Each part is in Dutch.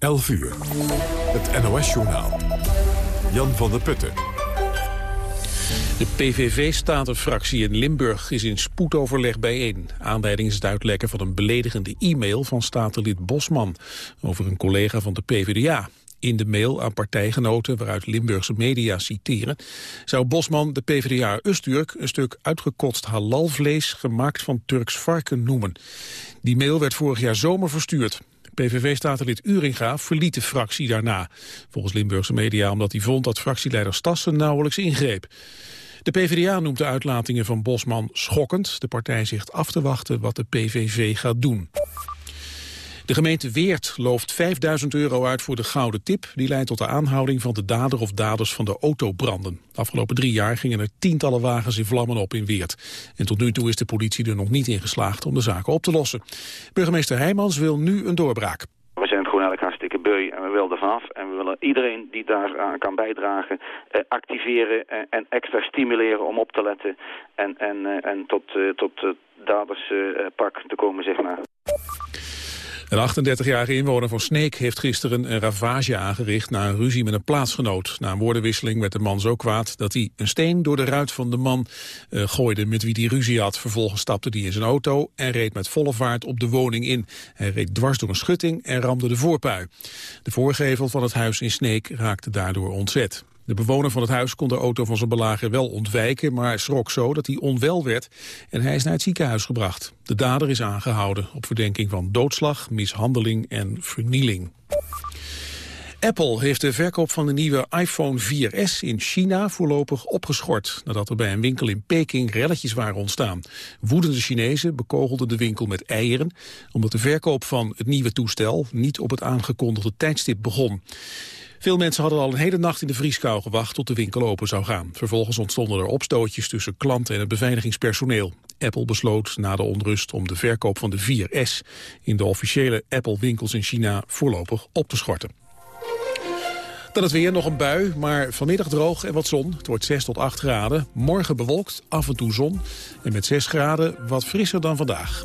11 uur. Het NOS-journaal. Jan van der Putten. De PVV-statenfractie in Limburg is in spoedoverleg bijeen. Aanleiding is het uitlekken van een beledigende e-mail van statenlid Bosman... over een collega van de PvdA. In de mail aan partijgenoten, waaruit Limburgse media citeren... zou Bosman de PvdA Usturk een stuk uitgekotst halalvlees... gemaakt van Turks varken noemen. Die mail werd vorig jaar zomer verstuurd. PVV-statenlid Uringa verliet de fractie daarna. Volgens Limburgse media omdat hij vond dat fractieleider Stassen nauwelijks ingreep. De PvdA noemt de uitlatingen van Bosman schokkend. De partij zegt af te wachten wat de PVV gaat doen. De gemeente Weert looft 5000 euro uit voor de gouden tip. Die leidt tot de aanhouding van de dader of daders van de autobranden. De afgelopen drie jaar gingen er tientallen wagens in vlammen op in Weert. En tot nu toe is de politie er nog niet in geslaagd om de zaken op te lossen. Burgemeester Heijmans wil nu een doorbraak. We zijn het gewoon eigenlijk hartstikke beu en we willen er vanaf. En we willen iedereen die daaraan kan bijdragen eh, activeren eh, en extra stimuleren om op te letten. En, en, eh, en tot, tot daderspak te komen, zeg maar. Een 38-jarige inwoner van Sneek heeft gisteren een ravage aangericht na een ruzie met een plaatsgenoot. Na een woordenwisseling werd de man zo kwaad dat hij een steen door de ruit van de man uh, gooide met wie hij ruzie had. Vervolgens stapte hij in zijn auto en reed met volle vaart op de woning in. Hij reed dwars door een schutting en ramde de voorpui. De voorgevel van het huis in Sneek raakte daardoor ontzet. De bewoner van het huis kon de auto van zijn belager wel ontwijken, maar schrok zo dat hij onwel werd en hij is naar het ziekenhuis gebracht. De dader is aangehouden op verdenking van doodslag, mishandeling en vernieling. Apple heeft de verkoop van de nieuwe iPhone 4S in China voorlopig opgeschort... nadat er bij een winkel in Peking relletjes waren ontstaan. Woedende Chinezen bekogelden de winkel met eieren... omdat de verkoop van het nieuwe toestel niet op het aangekondigde tijdstip begon. Veel mensen hadden al een hele nacht in de vrieskou gewacht tot de winkel open zou gaan. Vervolgens ontstonden er opstootjes tussen klanten en het beveiligingspersoneel. Apple besloot na de onrust om de verkoop van de 4S in de officiële Apple-winkels in China voorlopig op te schorten. Dan het weer, nog een bui, maar vanmiddag droog en wat zon. Het wordt 6 tot 8 graden. Morgen bewolkt, af en toe zon. En met 6 graden wat frisser dan vandaag.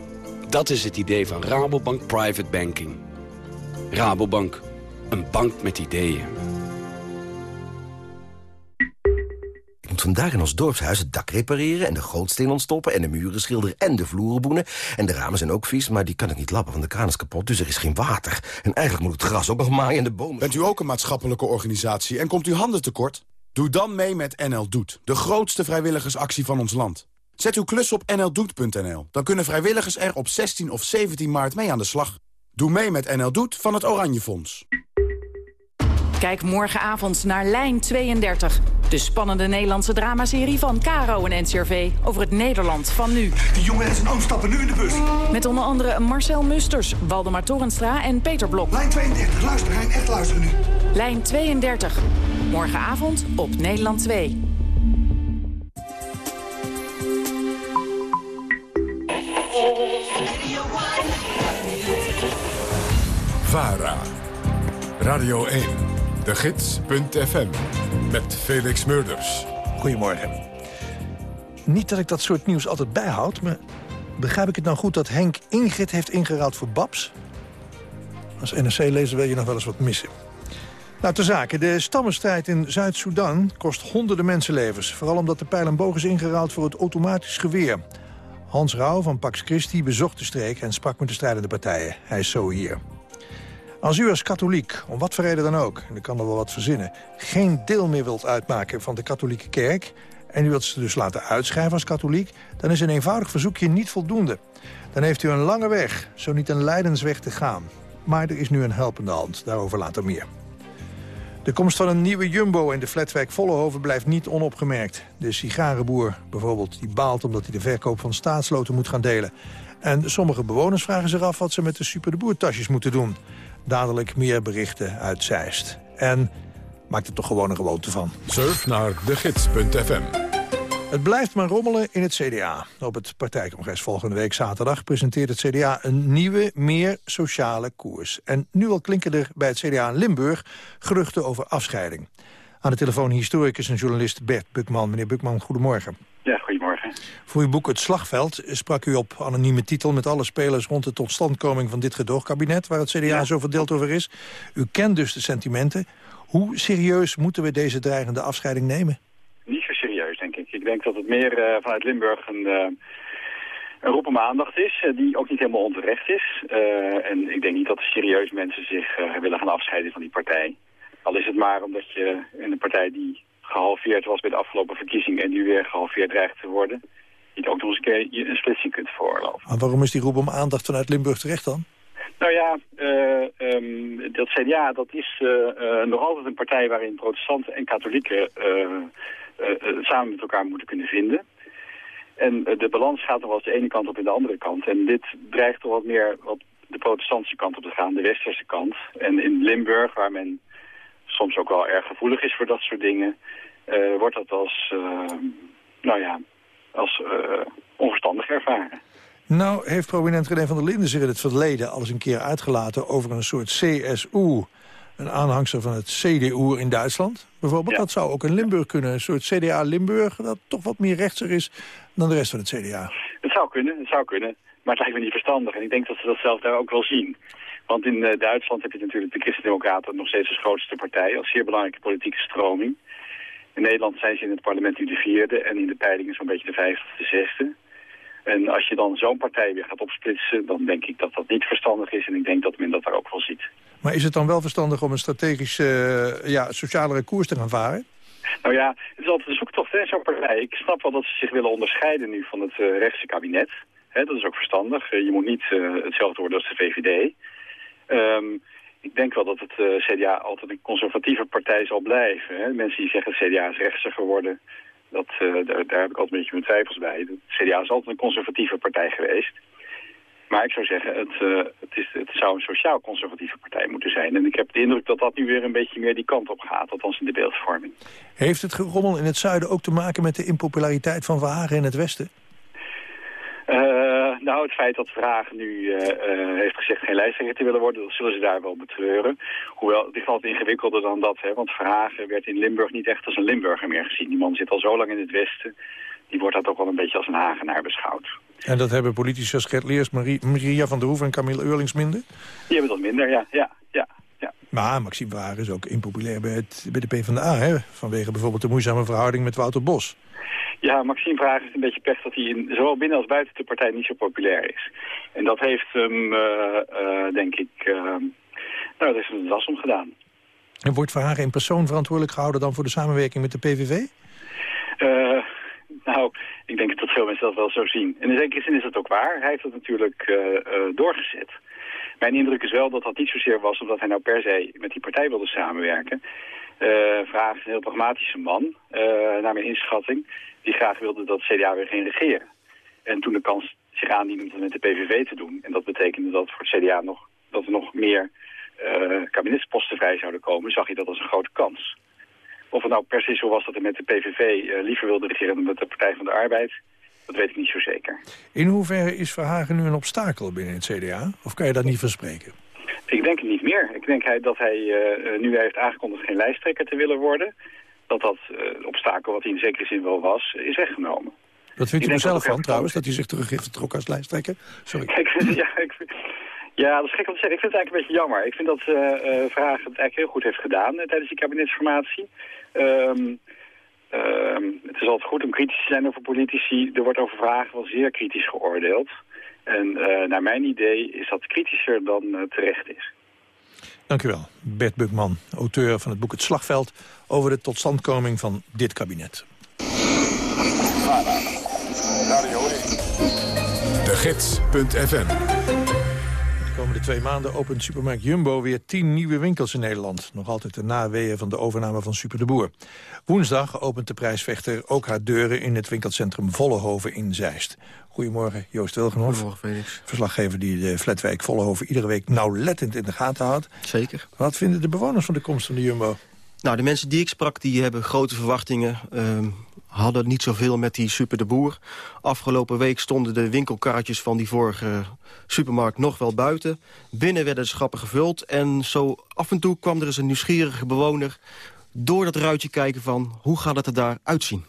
Dat is het idee van Rabobank Private Banking. Rabobank, een bank met ideeën. Ik moet vandaag in ons dorpshuis het dak repareren... en de gootsteen ontstoppen en de muren schilderen en de vloeren boenen. En de ramen zijn ook vies, maar die kan ik niet lappen, want de kraan is kapot. Dus er is geen water. En eigenlijk moet het gras ook nog maaien en de bomen... Bent u ook een maatschappelijke organisatie en komt u handen tekort? Doe dan mee met NL Doet, de grootste vrijwilligersactie van ons land. Zet uw klus op nldoet.nl. Dan kunnen vrijwilligers er op 16 of 17 maart mee aan de slag. Doe mee met NL Doet van het Oranje Fonds. Kijk morgenavond naar Lijn 32. De spannende Nederlandse dramaserie van Caro en NCRV over het Nederland van nu. Die jongen en zijn oom stappen nu in de bus. Met onder andere Marcel Musters, Waldemar Torenstra en Peter Blok. Lijn 32, luister Hein, echt luisteren nu. Lijn 32. Morgenavond op Nederland 2. VARA. Radio 1. De Gids.fm. Met Felix Murders. Goedemorgen. Niet dat ik dat soort nieuws altijd bijhoud, maar begrijp ik het nou goed dat Henk Ingrid heeft ingeruild voor Babs? Als NRC-lezer wil je nog wel eens wat missen. Nou, ter zake. De stammenstrijd in Zuid-Soedan kost honderden mensenlevens. Vooral omdat de pijl en boog is ingeruild voor het automatisch geweer. Hans Rauw van Pax Christi bezocht de streek en sprak met de strijdende partijen. Hij is zo hier. Als u als katholiek, om wat voor reden dan ook, en ik kan er wel wat verzinnen... geen deel meer wilt uitmaken van de katholieke kerk... en u wilt ze dus laten uitschrijven als katholiek... dan is een eenvoudig verzoekje niet voldoende. Dan heeft u een lange weg, zo niet een lijdensweg te gaan. Maar er is nu een helpende hand, daarover later meer. De komst van een nieuwe Jumbo in de flatwijk Vollenhoven blijft niet onopgemerkt. De sigarenboer bijvoorbeeld die baalt omdat hij de verkoop van staatsloten moet gaan delen. En sommige bewoners vragen zich af wat ze met de super boertasjes moeten doen. Dadelijk meer berichten uit Zeist. En maakt er toch gewoon een gewoonte van. Surf naar degids.fm. Het blijft maar rommelen in het CDA. Op het partijcongres volgende week zaterdag presenteert het CDA een nieuwe, meer sociale koers. En nu al klinken er bij het CDA in Limburg geruchten over afscheiding. Aan de telefoon historicus en journalist Bert Bukman. Meneer Bukman, goedemorgen. Voor uw boek Het Slagveld sprak u op anonieme titel... met alle spelers rond de totstandkoming van dit gedoogkabinet... waar het CDA ja. zo verdeeld over is. U kent dus de sentimenten. Hoe serieus moeten we deze dreigende afscheiding nemen? Niet zo serieus, denk ik. Ik denk dat het meer uh, vanuit Limburg een, uh, een roep om aandacht is... Uh, die ook niet helemaal onterecht is. en ik denk niet dat serieus mensen zich willen gaan afscheiden van die partij. Al is het maar omdat je in een partij die gehalveerd was bij de afgelopen verkiezingen... en nu weer gehalveerd dreigt te worden... niet ook nog eens een keer een splitsing kunt veroorloven. Maar waarom is die roep om aandacht vanuit Limburg terecht dan? Nou ja, uh, um, dat CDA dat is uh, uh, nog altijd een partij waarin protestanten en katholieken samen met elkaar moeten kunnen vinden. En de balans gaat nog wel eens de ene kant op en de andere kant. En dit dreigt toch wat meer op de protestantse kant op te gaan, de westerse kant. En in Limburg, waar men soms ook wel erg gevoelig is voor dat soort dingen, wordt dat als, nou ja, als onverstandig ervaren. Nou heeft prominent René van der Linden zich in het verleden al eens een keer uitgelaten over een soort CSU. Een aanhangsel van het CDU in Duitsland. Bijvoorbeeld, ja. dat zou ook in Limburg kunnen. Een soort CDA Limburg, dat toch wat meer rechtser is dan de rest van het CDA. Het zou kunnen, het zou kunnen. Maar het lijkt me niet verstandig. En ik denk dat ze dat zelf daar ook wel zien. Want in uh, Duitsland heb je natuurlijk de Christen-Democraten nog steeds als grootste partij. Als zeer belangrijke politieke stroming. In Nederland zijn ze in het parlement nu de vierde. En in de peilingen zo'n beetje de vijfde of de zesde. En als je dan zo'n partij weer gaat opsplitsen, dan denk ik dat dat niet verstandig is. En ik denk dat men dat daar ook wel ziet. Maar is het dan wel verstandig om een strategische, uh, ja, socialere koers te gaan varen? Nou ja, het is altijd een zoektocht, hè, zo'n partij. Ik snap wel dat ze zich willen onderscheiden nu van het uh, rechtse kabinet. Hè, dat is ook verstandig. Uh, je moet niet hetzelfde worden als de VVD. Um, ik denk wel dat het CDA altijd een conservatieve partij zal blijven. Hè. Mensen die zeggen het CDA is rechtser geworden... Dat, uh, daar, daar, heb ik altijd een beetje mijn twijfels bij. De CDA is altijd een conservatieve partij geweest. Maar ik zou zeggen, het, uh, het, is, het zou een sociaal-conservatieve partij moeten zijn. En ik heb de indruk dat dat nu weer een beetje meer die kant op gaat. Althans in de beeldvorming. Heeft het gerommel in het zuiden ook te maken met de impopulariteit van Verhagen in het westen? Uh, nou, het feit dat Vragen nu uh, uh, heeft gezegd geen lijsttrekker te willen worden, dat zullen ze daar wel betreuren. Hoewel, het is altijd ingewikkelder dan dat, hè, want Vragen werd in Limburg niet echt als een Limburger meer gezien. Die man zit al zo lang in het Westen, die wordt dat ook wel een beetje als een Hagenaar beschouwd. En dat hebben politici als Gert Leers, Marie, Maria van der Hoeven en Camille Eurlings minder? Die hebben dat minder, ja, ja. Maar Maxime Vragen is ook impopulair bij, het, bij de PvdA, hè? vanwege bijvoorbeeld de moeizame verhouding met Wouter Bos. Ja, Maxime Vraag is een beetje pech dat hij in, zowel binnen als buiten de partij niet zo populair is. En dat heeft hem, uh, uh, denk ik, uh, nou, dat is een das om gedaan. En wordt Verhagen in persoon verantwoordelijk gehouden dan voor de samenwerking met de PVV? nou, ik denk dat veel mensen dat wel zo zien. En in zekere zin is dat ook waar. Hij heeft dat natuurlijk doorgezet. Mijn indruk is wel dat dat niet zozeer was omdat hij nou per se met die partij wilde samenwerken. Vraag is een heel pragmatische man, naar mijn inschatting die graag wilde dat CDA weer ging regeren. En toen de kans zich aandiende om dat met de PVV te doen... en dat betekende dat voor het CDA nog, dat er nog meer uh, kabinetsposten vrij zouden komen... zag je dat als een grote kans. Of het nou per se zo was dat hij met de PVV uh, liever wilde regeren... dan met de Partij van de Arbeid, dat weet ik niet zo zeker. In hoeverre is Verhagen nu een obstakel binnen het CDA? Of kan je dat niet verspreken? Ik denk het niet meer. Ik denk hij, dat hij uh, nu heeft aangekondigd geen lijsttrekker te willen worden dat dat uh, obstakel, wat hij in zekere zin wel was, is weggenomen. Wat vindt u er zelf van trouwens, dat hij zich terug heeft getrokken als lijsttrekker? Sorry. Kijk, ja, ik vind, ja, dat is gek om te zeggen. Ik vind het eigenlijk een beetje jammer. Ik vind dat uh, Vraag het eigenlijk heel goed heeft gedaan tijdens die kabinetsformatie. Um, het is altijd goed om kritisch te zijn over politici. Er wordt over vragen wel zeer kritisch geoordeeld. En naar mijn idee is dat kritischer dan terecht is. Dank u wel. Bert Bukman, auteur van het boek Het Slagveld... over de totstandkoming van dit kabinet. De Gids.fm komende twee maanden opent supermarkt Jumbo weer tien nieuwe winkels in Nederland. Nog altijd de naweeën van de overname van Super de Boer. Woensdag opent de prijsvechter ook haar deuren in het winkelcentrum Vollehoven in Zeist. Goedemorgen, Joost Wilgenhoff. Goedemorgen, Felix. Verslaggever die de flatwijk Vollehoven iedere week nauwlettend in de gaten houdt. Zeker. Wat vinden de bewoners van de komst van de Jumbo? Nou, de mensen die ik sprak, die hebben grote verwachtingen. Ehm, hadden niet zoveel met die Super de Boer. Afgelopen week stonden de winkelkaartjes van die vorige supermarkt nog wel buiten. Binnen werden de schappen gevuld. En zo af en toe kwam er eens een nieuwsgierige bewoner... door dat ruitje kijken van hoe gaat het er daar uitzien.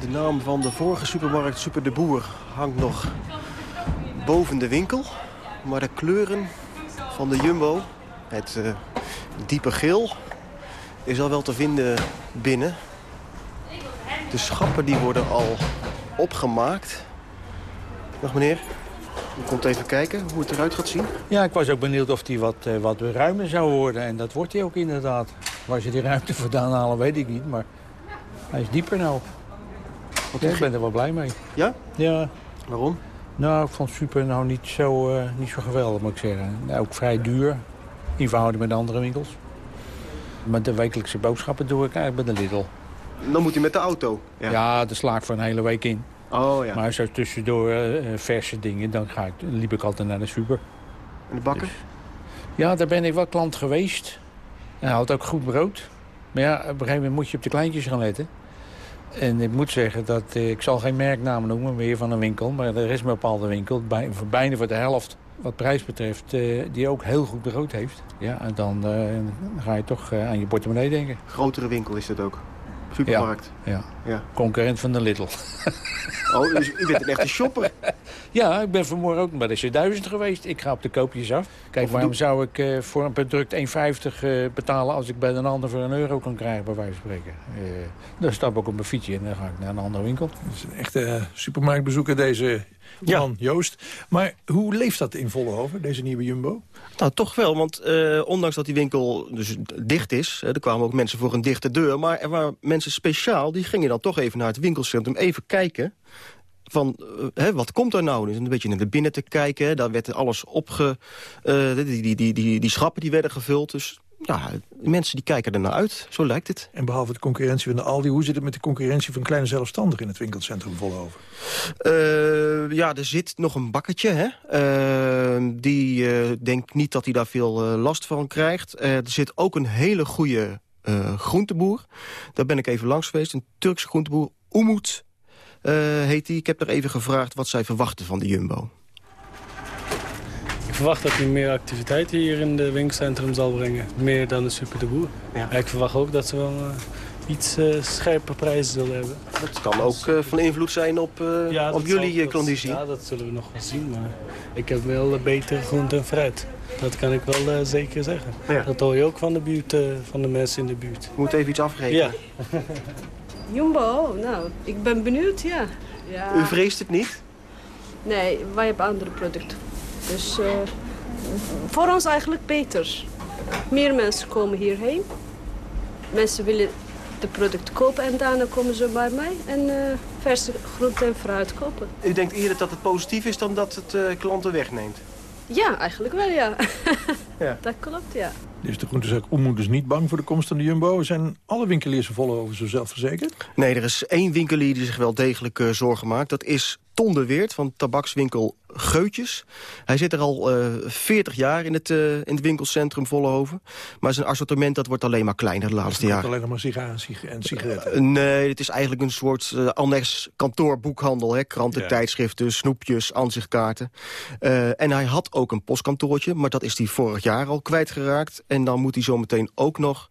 De naam van de vorige supermarkt, Super de Boer, hangt nog boven de winkel. Maar de kleuren van de Jumbo, het uh, diepe geel, is al wel te vinden binnen. De schappen die worden al opgemaakt. Dag meneer, u komt even kijken hoe het eruit gaat zien. Ja, ik was ook benieuwd of die wat, uh, wat ruimer zou worden. En dat wordt hij ook inderdaad. Waar ze die ruimte vandaan halen, weet ik niet. Maar hij is dieper nou. Ja, ik ben er wel blij mee. Ja? Ja. Waarom? Nou, ik vond Super nou niet zo, uh, niet zo geweldig, moet ik zeggen. Nou, ook vrij duur, in verhouding met andere winkels. Maar de wekelijkse boodschappen doe ik eigenlijk bij de Lidl. Dan moet hij met de auto? Ja, ja daar sla ik voor een hele week in. Oh, ja. Maar zo tussendoor uh, verse dingen, dan ga ik, liep ik altijd naar de super. En de bakker? Dus, ja, daar ben ik wel klant geweest. En hij had ook goed brood. Maar ja, op een gegeven moment moet je op de kleintjes gaan letten. En ik moet zeggen dat, uh, ik zal geen merknamen noemen meer van een winkel... maar er is een bepaalde winkel, bij, voor bijna voor de helft wat prijs betreft... Uh, die ook heel goed brood heeft. Ja, en dan uh, ga je toch aan je portemonnee denken. Grotere winkel is dat ook? Supermarkt? Ja, ja. ja. concurrent van de Lidl. Oh, dus u bent een echte shopper? Ja, ik ben vanmorgen ook bij de C1000 geweest. Ik ga op de koopjes af. Kijk, waarom zou ik uh, voor een product 1,50 uh, betalen... als ik bij een ander voor een euro kan krijgen, bij wijze van spreken? Uh, dan stap ik op mijn fietsje en dan ga ik naar een andere winkel. Dat is een echte supermarktbezoeker, deze man, ja. Joost. Maar hoe leeft dat in Vollenhoven, deze nieuwe Jumbo? Nou, toch wel, want uh, ondanks dat die winkel dus dicht is... Uh, er kwamen ook mensen voor een dichte deur... maar er waren mensen speciaal, die gingen dan toch even naar het winkelcentrum... even kijken van, uh, hè, wat komt er nou? Dus een beetje naar de binnen te kijken. Daar werd alles opge... die, die, die, die, die schappen die werden gevuld, dus... Ja, mensen die kijken er naar uit, zo lijkt het. En behalve de concurrentie van de Aldi... hoe zit het met de concurrentie van kleine zelfstandigen... in het winkelcentrum Vollenhoven? Uh, ja, er zit nog een bakketje. Hè? Uh, die uh, denkt niet dat hij daar veel last van krijgt. er zit ook een hele goede groenteboer. Daar ben ik even langs geweest. Een Turkse groenteboer, Umut heet die. Ik heb er even gevraagd wat zij verwachten van de Jumbo. Ik verwacht dat hij meer activiteit hier in de winkelcentrum zal brengen. Meer dan de Super de Boer. Ja. Ik verwacht ook dat ze wel uh, iets uh, scherpe prijzen zullen hebben. Dat kan ook uh, van invloed zijn op, ja, op jullie klandizie. Ja, dat zullen we nog wel zien. Maar ik heb wel betere groente en fruit. Dat kan ik wel zeker zeggen. Ja. Dat hoor je ook van de buurt, van de mensen in de buurt. Je moet even iets afrekenen. Ja. Jumbo, nou, ik ben benieuwd, ja. ja. U vreest het niet? Nee, wij hebben andere producten. Dus uh, voor ons eigenlijk beter. Meer mensen komen hierheen. Mensen willen de product kopen en daarna komen ze bij mij en uh, verse groente en fruit kopen. U denkt eerder dat het positief is dan dat het uh, klanten wegneemt? Ja, eigenlijk wel, ja. ja. Dat klopt, ja. Dus de groentezaak Oemoed is niet bang voor de komst van de Jumbo. Zijn alle winkeliers vol over zo zelfverzekerd? Nee, er is één winkelier die zich wel degelijk uh, zorgen maakt. Dat is Ton de Weert van tabakswinkel Geutjes. Hij zit er al uh, 40 jaar in het, uh, in het winkelcentrum Vollenhoven. Maar zijn assortiment dat wordt alleen maar kleiner de laatste jaren. alleen nog maar sigaren en sigaretten? Uh, nee, het is eigenlijk een soort annex kantoorboekhandel. Hè? Kranten, ja. tijdschriften, snoepjes, aanzichtkaarten. en hij had ook een postkantoortje, maar dat is hij vorig jaar al kwijtgeraakt. En dan moet hij zometeen ook nog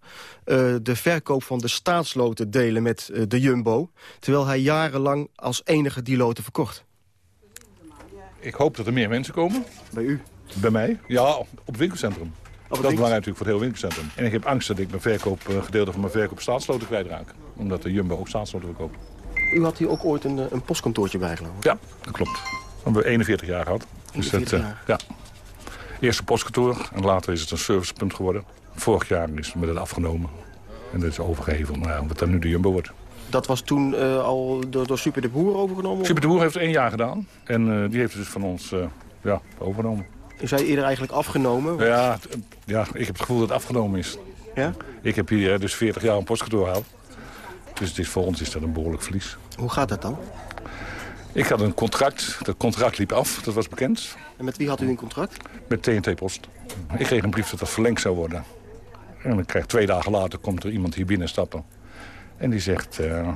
de verkoop van de staatsloten delen met de Jumbo. Terwijl hij jarenlang als enige die loten verkocht. Ik hoop dat er meer mensen komen. Bij u? Bij mij? Ja, op het winkelcentrum. Dat is belangrijk natuurlijk voor het hele winkelcentrum. En ik heb angst dat ik mijn verkoop, een gedeelte van mijn verkoop staatsloten kwijtraak. Omdat de Jumbo ook staatsloten verkoopt. U had hier ook ooit een, een postkantoortje bij geloof ik? Ja, dat klopt. Dat hebben we 41 jaar gehad. 41 dus dat, jaar. Ja. Eerst een postkantoor en later is het een servicepunt geworden. Vorig jaar is het met het afgenomen. En dat is overgeheven naar wat dan nu de Jumbo wordt. Dat was toen uh, al door, door, Super de Boer overgenomen? Super de Boer heeft één jaar gedaan. En uh, die heeft het dus van ons uh, ja, overgenomen. Is hij eerder eigenlijk afgenomen? Ja, ja, ik heb het gevoel dat het afgenomen is. Ja? Ik heb hier eh, dus 40 jaar een postkantoor gehad. Dus het is, voor ons is dat een behoorlijk verlies. Hoe gaat dat dan? Ik had een contract, dat contract liep af, dat was bekend. En met wie had u een contract? Met TNT Post. Ik kreeg een brief dat dat verlengd zou worden. En dan krijg twee dagen later komt er iemand hier binnen stappen. En die zegt, eh,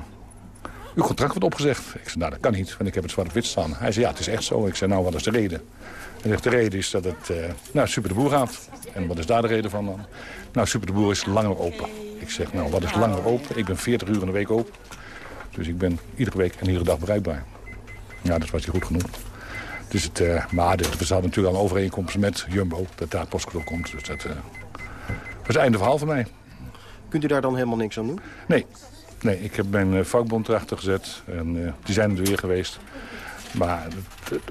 uw contract wordt opgezegd. Ik zei, nou dat kan niet, want ik heb het zwart op wit staan. Hij zei, ja het is echt zo. Ik zei, nou wat is de reden? Hij zegt, de reden is dat het uh, naar Super de Boer gaat. En wat is daar de reden van dan? Nou, Super de Boer is langer open. Ik zeg, nou wat is langer open? Ik ben 40 uur in de week open. Dus ik ben iedere week en iedere dag bereikbaar. Ja, dat was hij goed genoeg. Dus het, uh, maar we hadden natuurlijk al een overeenkomst met Jumbo, dat daar postkantoor komt. Dus dat uh, was het einde verhaal voor mij. Kunt u daar dan helemaal niks aan doen? Nee, nee ik heb mijn uh, vakbond erachter gezet en die zijn er weer geweest. Maar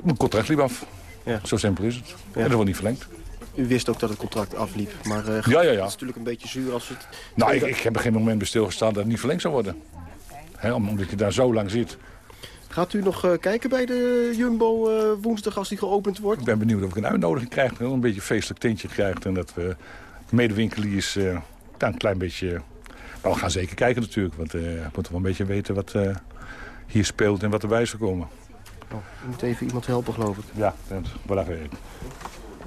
mijn contract liep af. Ja. Zo simpel is het. Ja. En dat wordt niet verlengd. U wist ook dat het contract afliep, maar uh, ja, ja, ja. het is natuurlijk een beetje zuur als het... Nou, ik, ik heb er geen moment bij stilgestaan dat het niet verlengd zou worden. He, omdat je daar zo lang zit. Gaat u nog uh, kijken bij de Jumbo uh, woensdag als die geopend wordt? Ik ben benieuwd of ik een uitnodiging krijg. Een beetje een feestelijk tintje krijgt. En dat we medewinkeliers een klein beetje... Maar we gaan zeker kijken natuurlijk. Want we moeten wel een beetje weten wat hier speelt en wat erbij is gekomen. Oh, u moet even iemand helpen, geloof ik. Ja, dat even.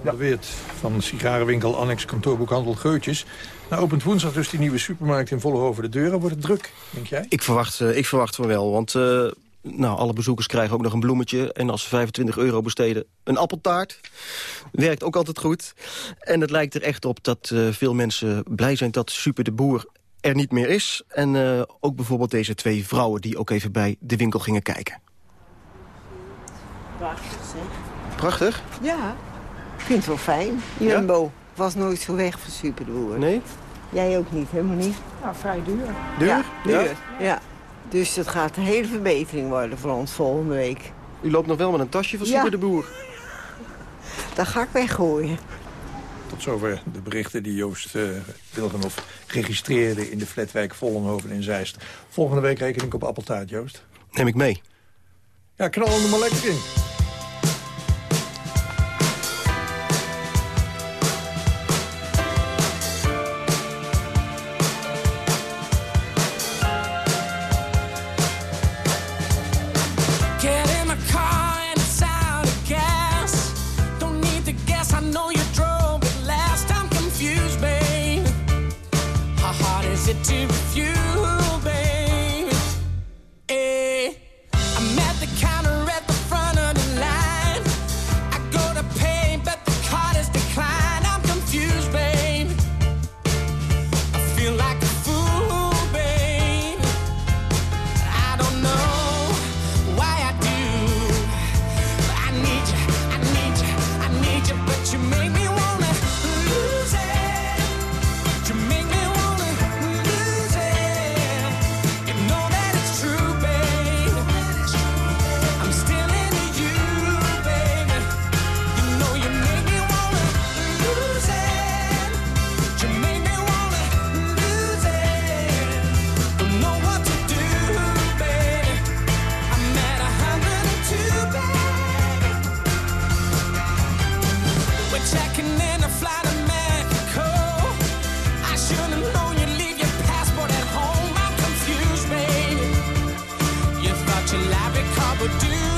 Ja. Weert van de sigarenwinkel Annex Kantoorboekhandel Geutjes. Nou opent woensdag dus die nieuwe supermarkt in Vollenhoven de deuren. Wordt het druk, denk jij? Ik verwacht, uh, ik verwacht van wel, want uh, nou, alle bezoekers krijgen ook nog een bloemetje. En als ze 25 euro besteden, een appeltaart. Werkt ook altijd goed. En het lijkt er echt op dat uh, veel mensen blij zijn dat Super de Boer er niet meer is. En ook bijvoorbeeld deze twee vrouwen die ook even bij de winkel gingen kijken. Prachtig, zeg. Prachtig? Ja. Ik vind het wel fijn. Jumbo ja? was nooit zo weg voor Super de Boer. Nee? Jij ook niet, helemaal niet? Nou, vrij duur. Duur? Ja, duur. Ja. ja. Dus dat gaat een hele verbetering worden voor ons volgende week. U loopt nog wel met een tasje van Super ja. de Boer. Dat ga ik weggooien. Tot zover de berichten die Joost uh, Wilgenhoff registreerde... in de flatwijk Vollenhoven in Zeist. Volgende week reken ik op appeltaart, Joost. Neem ik mee. Ja, knal hem er maar lekker in. I do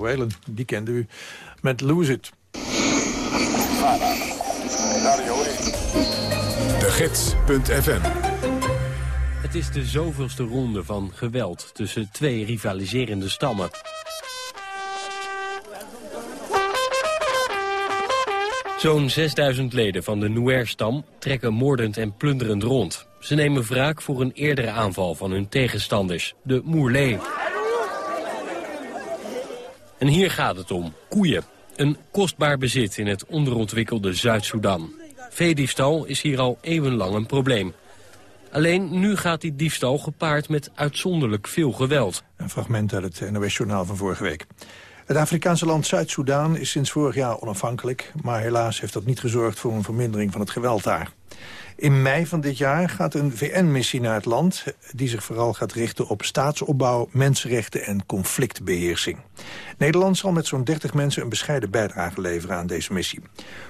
Whalen, die kende u. Met Lose It. De Gids.fm Het is de zoveelste ronde van geweld tussen twee rivaliserende stammen. Zo'n 6000 leden van de Nuer-stam trekken moordend en plunderend rond. Ze nemen wraak voor een eerdere aanval van hun tegenstanders, de Moerlee. En hier gaat het om, koeien. Een kostbaar bezit in het onderontwikkelde Zuid-Soedan. Veediefstal is hier al eeuwenlang een probleem. Alleen nu gaat die diefstal gepaard met uitzonderlijk veel geweld. Een fragment uit het NOS-journaal van vorige week. Het Afrikaanse land Zuid-Soedan is sinds vorig jaar onafhankelijk... maar helaas heeft dat niet gezorgd voor een vermindering van het geweld daar. In mei van dit jaar gaat een VN-missie naar het land... die zich vooral gaat richten op staatsopbouw, mensenrechten en conflictbeheersing. Nederland zal met zo'n 30 mensen een bescheiden bijdrage leveren aan deze missie.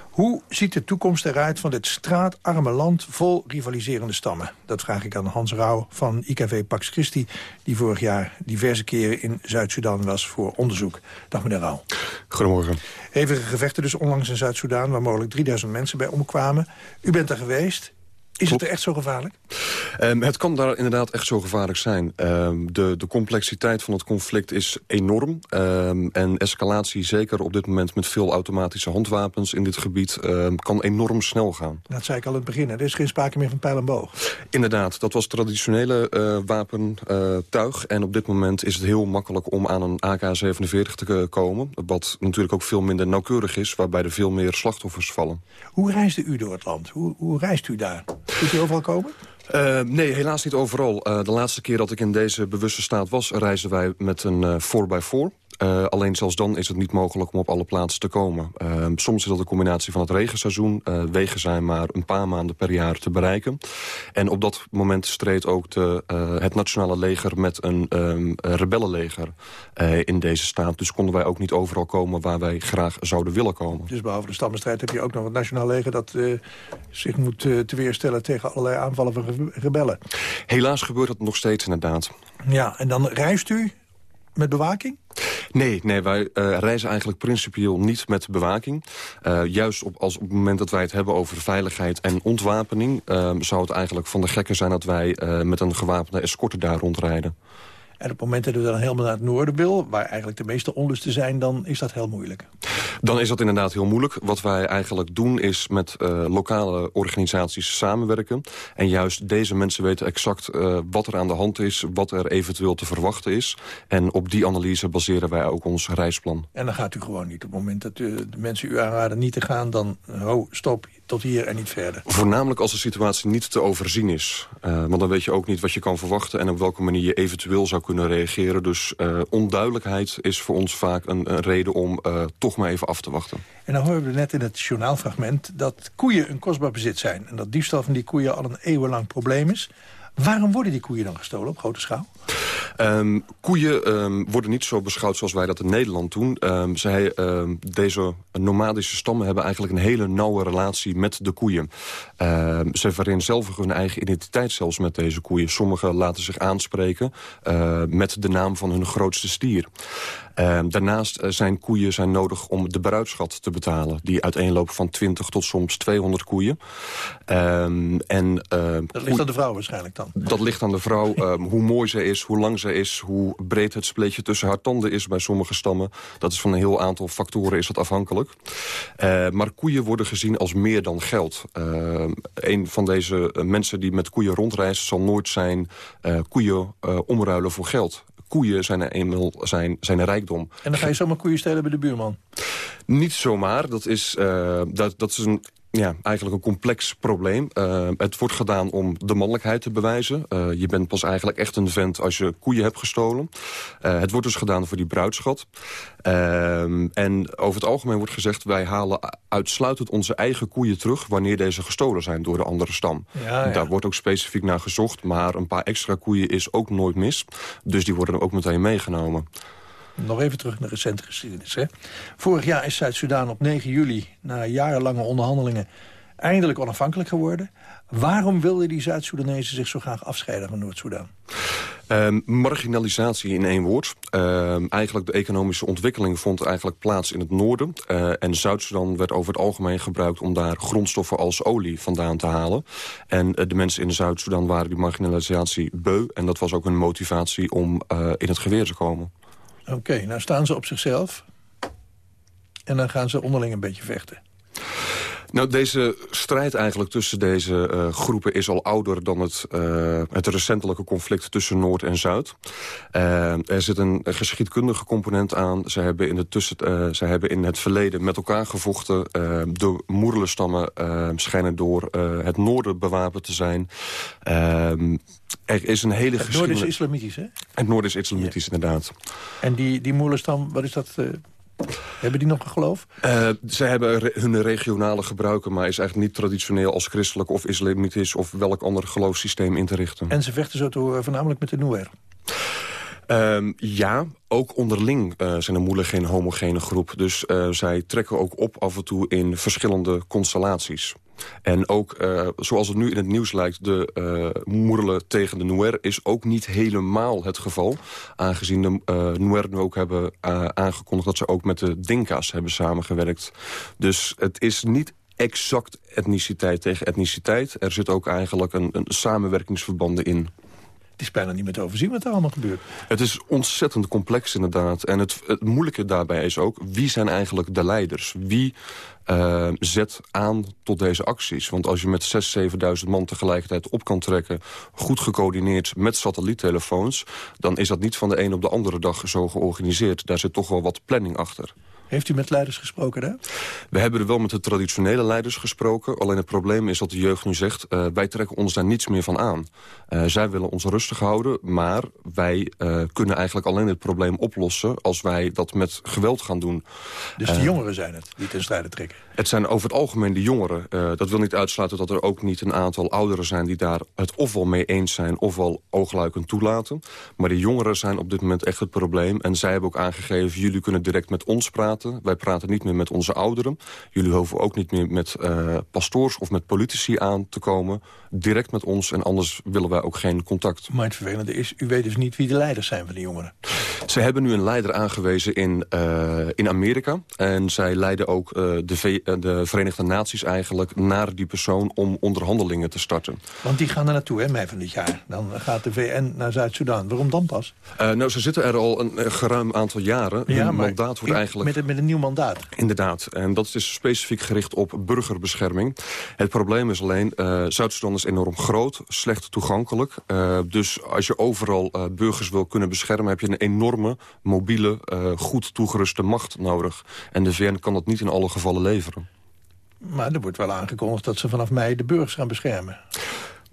Hoe ziet de toekomst eruit van dit straatarme land vol rivaliserende stammen? Dat vraag ik aan Hans Rauw van IKV Pax Christi... die vorig jaar diverse keren in Zuid-Soedan was voor onderzoek. Dag meneer Rauw. Goedemorgen. Hevige gevechten dus onlangs in Zuid-Soedan... waar mogelijk 3000 mensen bij omkwamen. U bent er geweest. Is het er echt zo gevaarlijk? Um, het kan daar inderdaad echt zo gevaarlijk zijn. Um, de, de complexiteit van het conflict is enorm. Um, en escalatie, zeker op dit moment met veel automatische handwapens in dit gebied... kan enorm snel gaan. Dat zei ik al in het begin. Er is geen sprake meer van pijl en boog. Inderdaad, dat was traditionele uh, wapentuig. Uh, en op dit moment is het heel makkelijk om aan een AK-47 te komen. Wat natuurlijk ook veel minder nauwkeurig is... waarbij er veel meer slachtoffers vallen. Hoe reisde u door het land? Hoe, hoe reist u daar? Kunt u overal komen? Uh, nee, helaas niet overal. Uh, de laatste keer dat ik in deze bewuste staat was... reisden wij met een uh, 4x4. Uh, alleen zelfs dan is het niet mogelijk om op alle plaatsen te komen. Uh, soms is dat een combinatie van het regenseizoen. Uh, wegen zijn maar een paar maanden per jaar te bereiken. En op dat moment streed ook de, het nationale leger met een um, rebellenleger in deze staat. Dus konden wij ook niet overal komen waar wij graag zouden willen komen. Dus behalve de stammenstrijd heb je ook nog het nationale leger... dat zich moet te weerstellen tegen allerlei aanvallen van rebellen. Helaas gebeurt dat nog steeds inderdaad. Ja, en dan reist u met bewaking? Nee, nee wij uh, reizen eigenlijk principieel niet met bewaking. Uh, juist op, als op het moment dat wij het hebben over veiligheid en ontwapening... Uh, zou het eigenlijk van de gekken zijn dat wij met een gewapende escorte daar rondrijden. En op het moment dat u dan helemaal naar het noorden wil... waar eigenlijk de meeste onlusten zijn, dan is dat heel moeilijk. Dan is dat inderdaad heel moeilijk. Wat wij eigenlijk doen is met uh, lokale organisaties samenwerken. En juist deze mensen weten exact uh, wat er aan de hand is... wat er eventueel te verwachten is. En op die analyse baseren wij ook ons reisplan. En dan gaat u gewoon niet. Op het moment dat u, de mensen u aanraden niet te gaan... dan ho, stop, tot hier en niet verder. Voornamelijk als de situatie niet te overzien is. Uh, want dan weet je ook niet wat je kan verwachten... en op welke manier je eventueel zou kunnen reageren. Dus uh, onduidelijkheid is voor ons vaak een, een reden om uh, toch maar even af te wachten. En dan hoorden we net in het journaalfragment... dat koeien een kostbaar bezit zijn. En dat diefstal van die koeien al een eeuwenlang probleem is. Waarom worden die koeien dan gestolen op grote schaal? Um, koeien um, worden niet zo beschouwd zoals wij dat in Nederland doen. Um, zij, deze nomadische stammen hebben eigenlijk een hele nauwe relatie met de koeien. ze vereenzelvigen hun eigen identiteit zelfs met deze koeien. Sommigen laten zich aanspreken uh, met de naam van hun grootste stier. Daarnaast zijn koeien zijn nodig om de bruidschat te betalen. Die uiteenloopt van 20 tot soms 200 koeien. En, dat ligt aan de vrouw waarschijnlijk dan? Dat ligt aan de vrouw. Hoe mooi ze is, hoe lang ze is... hoe breed het spleetje tussen haar tanden is bij sommige stammen. Dat is van een heel aantal factoren is dat afhankelijk. Uh, maar koeien worden gezien als meer dan geld. Uh, een van deze mensen die met koeien rondreizen... zal nooit zijn uh, koeien omruilen voor geld koeien zijn eenmaal zijn, zijn een rijkdom. En dan ga je zomaar koeien stelen bij de buurman? Niet zomaar. Dat is, uh, dat, dat is een ja, eigenlijk een complex probleem. Uh, het wordt gedaan om de mannelijkheid te bewijzen. Uh, je bent pas eigenlijk echt een vent als je koeien hebt gestolen. Uh, het wordt dus gedaan voor die bruidschat. en over het algemeen wordt gezegd... wij halen uitsluitend onze eigen koeien terug... wanneer deze gestolen zijn door de andere stam. Ja, ja. Daar wordt ook specifiek naar gezocht. Maar een paar extra koeien is ook nooit mis. Dus die worden ook meteen meegenomen. Nog even terug naar de recente geschiedenis. Hè? Vorig jaar is Zuid-Soedan op 9 juli, na jarenlange onderhandelingen... eindelijk onafhankelijk geworden. Waarom wilden die Zuid-Soedanezen zich zo graag afscheiden van Noord-Soedan? Ehm, marginalisatie in één woord. Ehm, eigenlijk de economische ontwikkeling vond eigenlijk plaats in het noorden. Uh, en Zuid-Sudan werd over het algemeen gebruikt om daar grondstoffen als olie vandaan te halen. En uh, de mensen in Zuid-Sudan waren die marginalisatie beu. En dat was ook een motivatie om uh, in het geweer te komen. Oké, nou staan ze op zichzelf. En dan gaan ze onderling een beetje vechten. Nou, deze strijd eigenlijk tussen deze uh, groepen is al ouder dan het, uh, het recentelijke conflict tussen Noord en Zuid. Uh, er zit een geschiedkundige component aan. Ze hebben in het, tussen, ze hebben in het verleden met elkaar gevochten. de Moerlenstammen schijnen door het noorden bewapend te zijn. er is een hele het noorden is islamitisch, hè? Het noorden is islamitisch, ja. inderdaad. En die, die Moerlenstam, wat is dat... Hebben die nog een geloof? Uh, ze hebben re hun regionale gebruiken... maar is eigenlijk niet traditioneel als christelijk of islamitisch... of welk ander geloofssysteem in te richten. En ze vechten zo te horen voornamelijk met de Nuer? Um, ja, ook onderling uh, zijn de moeilijk geen homogene groep. Dus uh, zij trekken ook op af en toe in verschillende constellaties. En ook, uh, zoals het nu in het nieuws lijkt, de uh, Moerelen tegen de Nuer... is ook niet helemaal het geval. Aangezien de uh, Nuer nu ook hebben aangekondigd... dat ze ook met de Dinka's hebben samengewerkt. Dus het is niet exact etniciteit tegen etniciteit. Er zit ook eigenlijk een, een samenwerkingsverbanden in. Het is bijna niet meer te overzien wat er allemaal gebeurt. Het is ontzettend complex inderdaad. En het, het moeilijke daarbij is ook, wie zijn eigenlijk de leiders? Wie uh, zet aan tot deze acties? Want als je met 6.000, 7.000 man tegelijkertijd op kan trekken... goed gecoördineerd met satelliettelefoons... dan is dat niet van de een op de andere dag zo georganiseerd. Daar zit toch wel wat planning achter. Heeft u met leiders gesproken daar? We hebben er wel met de traditionele leiders gesproken. Alleen het probleem is dat de jeugd nu zegt... Uh, wij trekken ons daar niets meer van aan. Uh, zij willen ons rustig houden, maar wij uh, kunnen eigenlijk alleen het probleem oplossen... als wij dat met geweld gaan doen. Dus de jongeren zijn het die ten strijde trekken? Het zijn over het algemeen de jongeren. dat wil niet uitsluiten dat er ook niet een aantal ouderen zijn... die daar het ofwel mee eens zijn ofwel oogluikend toelaten. Maar de jongeren zijn op dit moment echt het probleem. En zij hebben ook aangegeven, jullie kunnen direct met ons praten wij praten niet meer met onze ouderen. Jullie hoeven ook niet meer met uh, pastoors of met politici aan te komen. Direct met ons en anders willen wij ook geen contact. Maar het vervelende is, u weet dus niet wie de leiders zijn van de jongeren. Ze hebben nu een leider aangewezen in, uh, in Amerika. En zij leiden ook de, de Verenigde Naties eigenlijk naar die persoon om onderhandelingen te starten. Want die gaan er naartoe, hè, mei van dit jaar. Dan gaat de VN naar Zuid-Soedan. Waarom dan pas? nou, ze zitten er al een geruim aantal jaren. Ja, Hun mandaat wordt eigenlijk... Met, met een nieuw mandaat. Inderdaad. En dat is specifiek gericht op burgerbescherming. Het probleem is alleen, uh, Zuid-Sudan is enorm groot, slecht toegankelijk. Uh, dus als je overal burgers wil kunnen beschermen... heb je een enorme, mobiele, goed toegeruste macht nodig. En de VN kan dat niet in alle gevallen leveren. Maar er wordt wel aangekondigd dat ze vanaf mei de burgers gaan beschermen.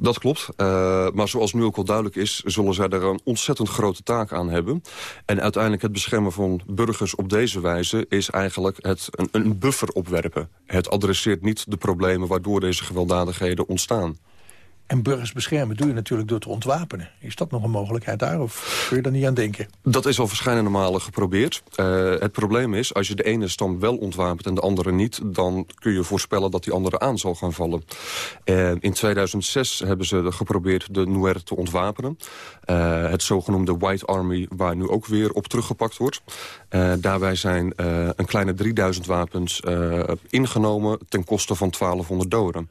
Dat klopt. Uh, maar zoals nu ook al duidelijk is... zullen zij er een ontzettend grote taak aan hebben. En uiteindelijk het beschermen van burgers op deze wijze... is eigenlijk het, een, een buffer opwerpen. Het adresseert niet de problemen waardoor deze gewelddadigheden ontstaan. En burgers beschermen doe je natuurlijk door te ontwapenen. Is dat nog een mogelijkheid daar of kun je daar niet aan denken? Dat is al verschillende malen geprobeerd. Uh, het probleem is, als je de ene stam wel ontwapent en de andere niet... dan kun je voorspellen dat die andere aan zal gaan vallen. Uh, in 2006 hebben ze geprobeerd de Nuer te ontwapenen. Uh, het zogenoemde White Army, waar nu ook weer op teruggepakt wordt. daarbij zijn een kleine 3000 wapens ingenomen ten koste van 1200 doden.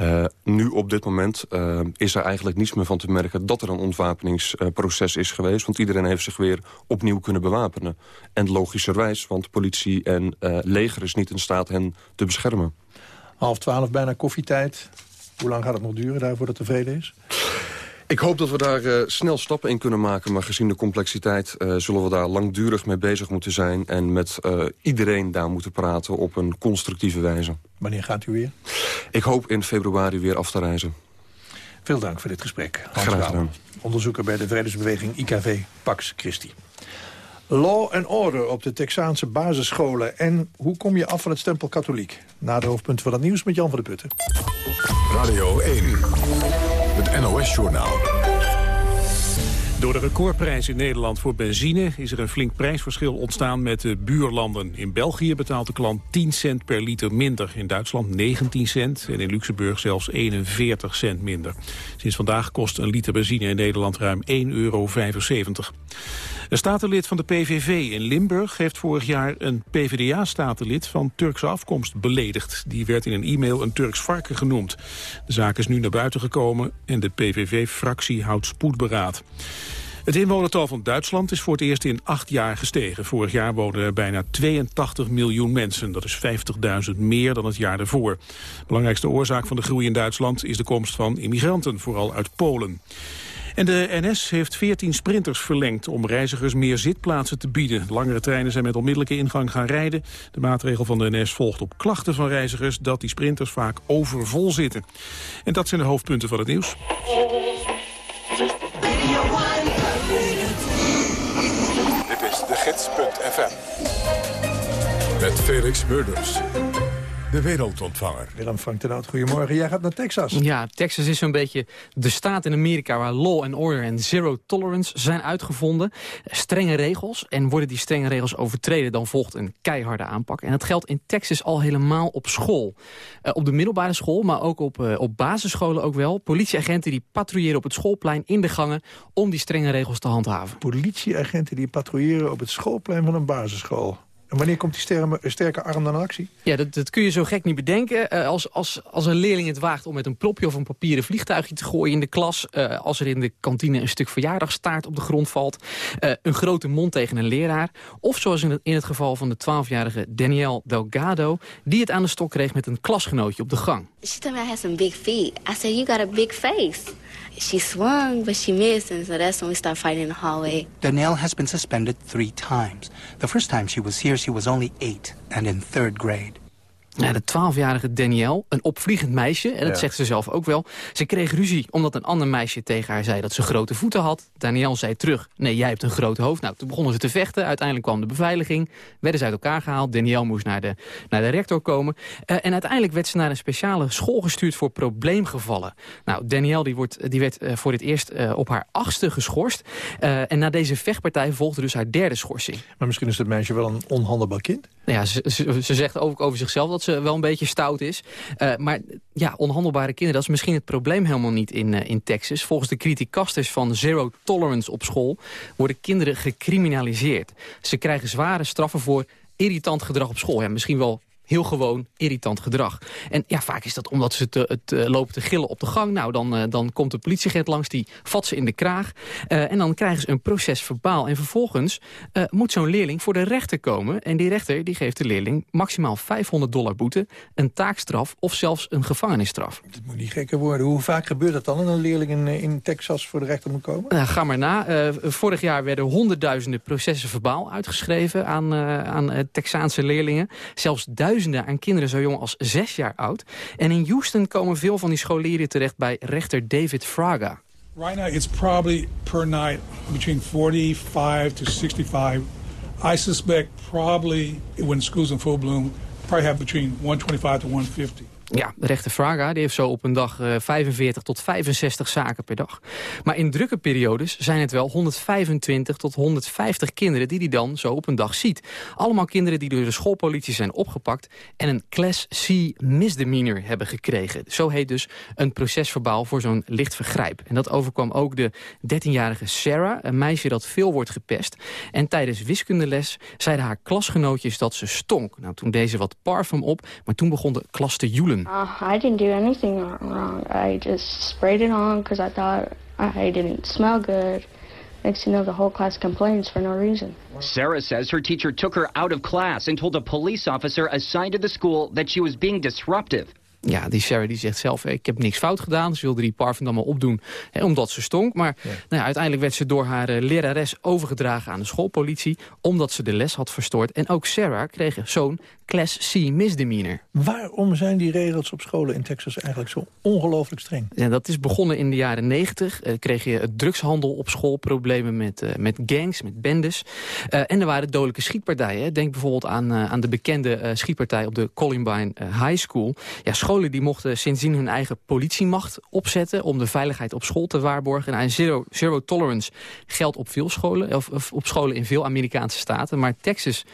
Uh, nu op dit moment uh, is er eigenlijk niets meer van te merken... dat er een ontwapeningsproces is geweest. Want iedereen heeft zich weer opnieuw kunnen bewapenen. En logischerwijs, want politie en uh, leger is niet in staat hen te beschermen. Half twaalf, bijna koffietijd. Hoe lang gaat het nog duren daarvoor dat tevreden is? Ik hoop dat we daar uh, snel stappen in kunnen maken. Maar gezien de complexiteit uh, zullen we daar langdurig mee bezig moeten zijn. En met uh, iedereen daar moeten praten op een constructieve wijze. Wanneer gaat u weer? Ik hoop in februari weer af te reizen. Veel dank voor dit gesprek. Hans Graag gedaan. Onderzoeker bij de vredesbeweging IKV Pax Christi. Law and order op de Texaanse basisscholen. En hoe kom je af van het stempel katholiek? Na de hoofdpunten van het nieuws met Jan van der Putten. Radio 1. Het NOS-journaal. Door de recordprijs in Nederland voor benzine is er een flink prijsverschil ontstaan met de buurlanden. In België betaalt de klant 10 cent per liter minder, in Duitsland 19 cent en in Luxemburg zelfs 41 cent minder. Sinds vandaag kost een liter benzine in Nederland ruim 1,75 euro. Een statenlid van de PVV in Limburg heeft vorig jaar een PvdA-statenlid van Turkse afkomst beledigd. Die werd in een e-mail een Turks varken genoemd. De zaak is nu naar buiten gekomen en de PVV-fractie houdt spoedberaad. Het inwonertal van Duitsland is voor het eerst in acht jaar gestegen. Vorig jaar woonden er bijna 82 miljoen mensen. Dat is 50.000 meer dan het jaar daarvoor. Belangrijkste oorzaak van de groei in Duitsland is de komst van immigranten, vooral uit Polen. En de NS heeft 14 sprinters verlengd om reizigers meer zitplaatsen te bieden. Langere treinen zijn met onmiddellijke ingang gaan rijden. De maatregel van de NS volgt op klachten van reizigers dat die sprinters vaak overvol zitten. En dat zijn de hoofdpunten van het nieuws. Dit is de gids.fm. Met Felix Murders. De wereldontvanger. Willem Frank ten Oud, goedemorgen. Jij gaat naar Texas. Ja, Texas is zo'n beetje de staat in Amerika... waar law and order en zero tolerance zijn uitgevonden. Strenge regels. En worden die strenge regels overtreden... dan volgt een keiharde aanpak. En dat geldt in Texas al helemaal op school. Uh, op de middelbare school, maar ook op, uh, op basisscholen ook wel. Politieagenten die patrouilleren op het schoolplein in de gangen... om die strenge regels te handhaven. Politieagenten die patrouilleren op het schoolplein van een basisschool. En wanneer komt die sterke, sterke arm dan in actie? Ja, dat, dat, kun je zo gek niet bedenken. Uh, als, als, als een leerling het waagt om met een propje of een papieren vliegtuigje te gooien in de klas... Uh, als er in de kantine een stuk verjaardagstaart op de grond valt... Uh, een grote mond tegen een leraar... of zoals in het, in het geval van de 12-jarige Danielle Delgado... die het aan de stok kreeg met een klasgenootje op de gang. She told me I had some big feet. I said, you got a big face. She swung, but she missed, and so that's when we started fighting in the hallway. Danielle has been suspended three times. The first time she was here, she was only eight and in third grade. Ja, de 12-jarige Danielle, een opvliegend meisje, en dat ja. zegt ze zelf ook wel. Ze kreeg ruzie omdat een ander meisje tegen haar zei dat ze grote voeten had. Danielle zei terug, nee, jij hebt een groot hoofd. Nou, toen begonnen ze te vechten. Uiteindelijk kwam de beveiliging, werden ze uit elkaar gehaald. Danielle moest naar de, naar de rector komen. Uh, en uiteindelijk werd ze naar een speciale school gestuurd voor probleemgevallen. Nou, Danielle die wordt, die werd uh, voor het eerst uh, op haar achtste geschorst. en na deze vechtpartij volgde dus haar derde schorsing. Maar misschien is het meisje wel een onhandelbaar kind? Nou ja, ze, ze, ze zegt ook over zichzelf dat ze wel een beetje stout is. Uh, maar ja, onhandelbare kinderen, dat is misschien het probleem helemaal niet in, uh, in Texas. Volgens de criticasters van Zero Tolerance op school... worden kinderen gecriminaliseerd. Ze krijgen zware straffen voor irritant gedrag op school. Ja, misschien wel heel gewoon irritant gedrag. En ja, vaak is dat omdat ze te, het uh, lopen te gillen op de gang. Nou, dan, uh, dan komt de politieagent langs, die vat ze in de kraag. Uh, en dan krijgen ze een proces verbaal. En vervolgens moet zo'n leerling voor de rechter komen. En die rechter die geeft de leerling maximaal 500 dollar boete... een taakstraf of zelfs een gevangenisstraf. Het moet niet gekker worden. Hoe vaak gebeurt dat dan dat een leerling in, in Texas voor de rechter moet komen? Nou, ga maar na. vorig jaar werden honderdduizenden processen verbaal uitgeschreven... aan, aan Texaanse leerlingen. Zelfs duizenden aan kinderen zo jong als zes jaar oud. En in Houston komen veel van die scholieren terecht bij rechter David Fraga. Right now it's probably per night between 45 to 65. I suspect probably when school's in full bloom, probably have between 125 to 150. Ja, de rechter Fraga die heeft zo op een dag uh, 45 tot 65 zaken per dag. Maar in drukke periodes zijn het wel 125 tot 150 kinderen die hij dan zo op een dag ziet. Allemaal kinderen die door de schoolpolitie zijn opgepakt en een Class C misdemeanor hebben gekregen. Zo heet dus een procesverbaal voor zo'n licht vergrijp. En dat overkwam ook de 13-jarige Sarah, een meisje dat veel wordt gepest. En tijdens wiskundeles zeiden haar klasgenootjes dat ze stonk. Nou, toen deze wat parfum op, maar toen begon de klas te joelen. Uh, I didn't do anything wrong. I just sprayed it on because I thought I didn't smell good. Next thing you know, the whole class complains for no reason. Sarah says her teacher took her out of class and told a police officer assigned to the school that she was being disruptive. Ja, die Sarah die zegt zelf, ik heb niks fout gedaan. Ze wilde die parfum dan maar opdoen, hè, omdat ze stonk. Maar ja. Nou ja, uiteindelijk werd ze door haar uh, lerares overgedragen aan de schoolpolitie... omdat ze de les had verstoord. En ook Sarah kreeg zo'n Class C misdemeanor. Waarom zijn die regels op scholen in Texas eigenlijk zo ongelooflijk streng? Ja, dat is begonnen in de jaren negentig. Uh, kreeg je drugshandel op school, problemen met, uh, met gangs, met bendes. Uh, en er waren dodelijke schietpartijen. Denk bijvoorbeeld aan, aan de bekende schietpartij op de Columbine High School. Ja, scholen die mochten sindsdien hun eigen politiemacht opzetten... om de veiligheid op school te waarborgen. Nou, en zero, zero tolerance geldt op veel scholen, of, op scholen in veel Amerikaanse staten. Maar Texas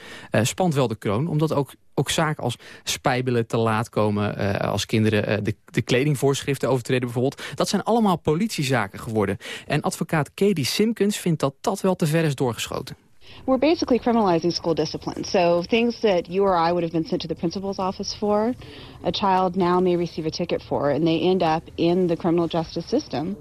spant wel de kroon, omdat ook ook zaken als spijbelen te laat komen... Uh, als kinderen uh, de, de kledingvoorschriften overtreden bijvoorbeeld. Dat zijn allemaal politiezaken geworden. En advocaat Katie Simpkins vindt dat dat wel te ver is doorgeschoten. We're basically criminalizing school discipline. So things that you or I would have been sent to the principal's office for, a child now may receive a ticket for, and they end up in the criminal justice system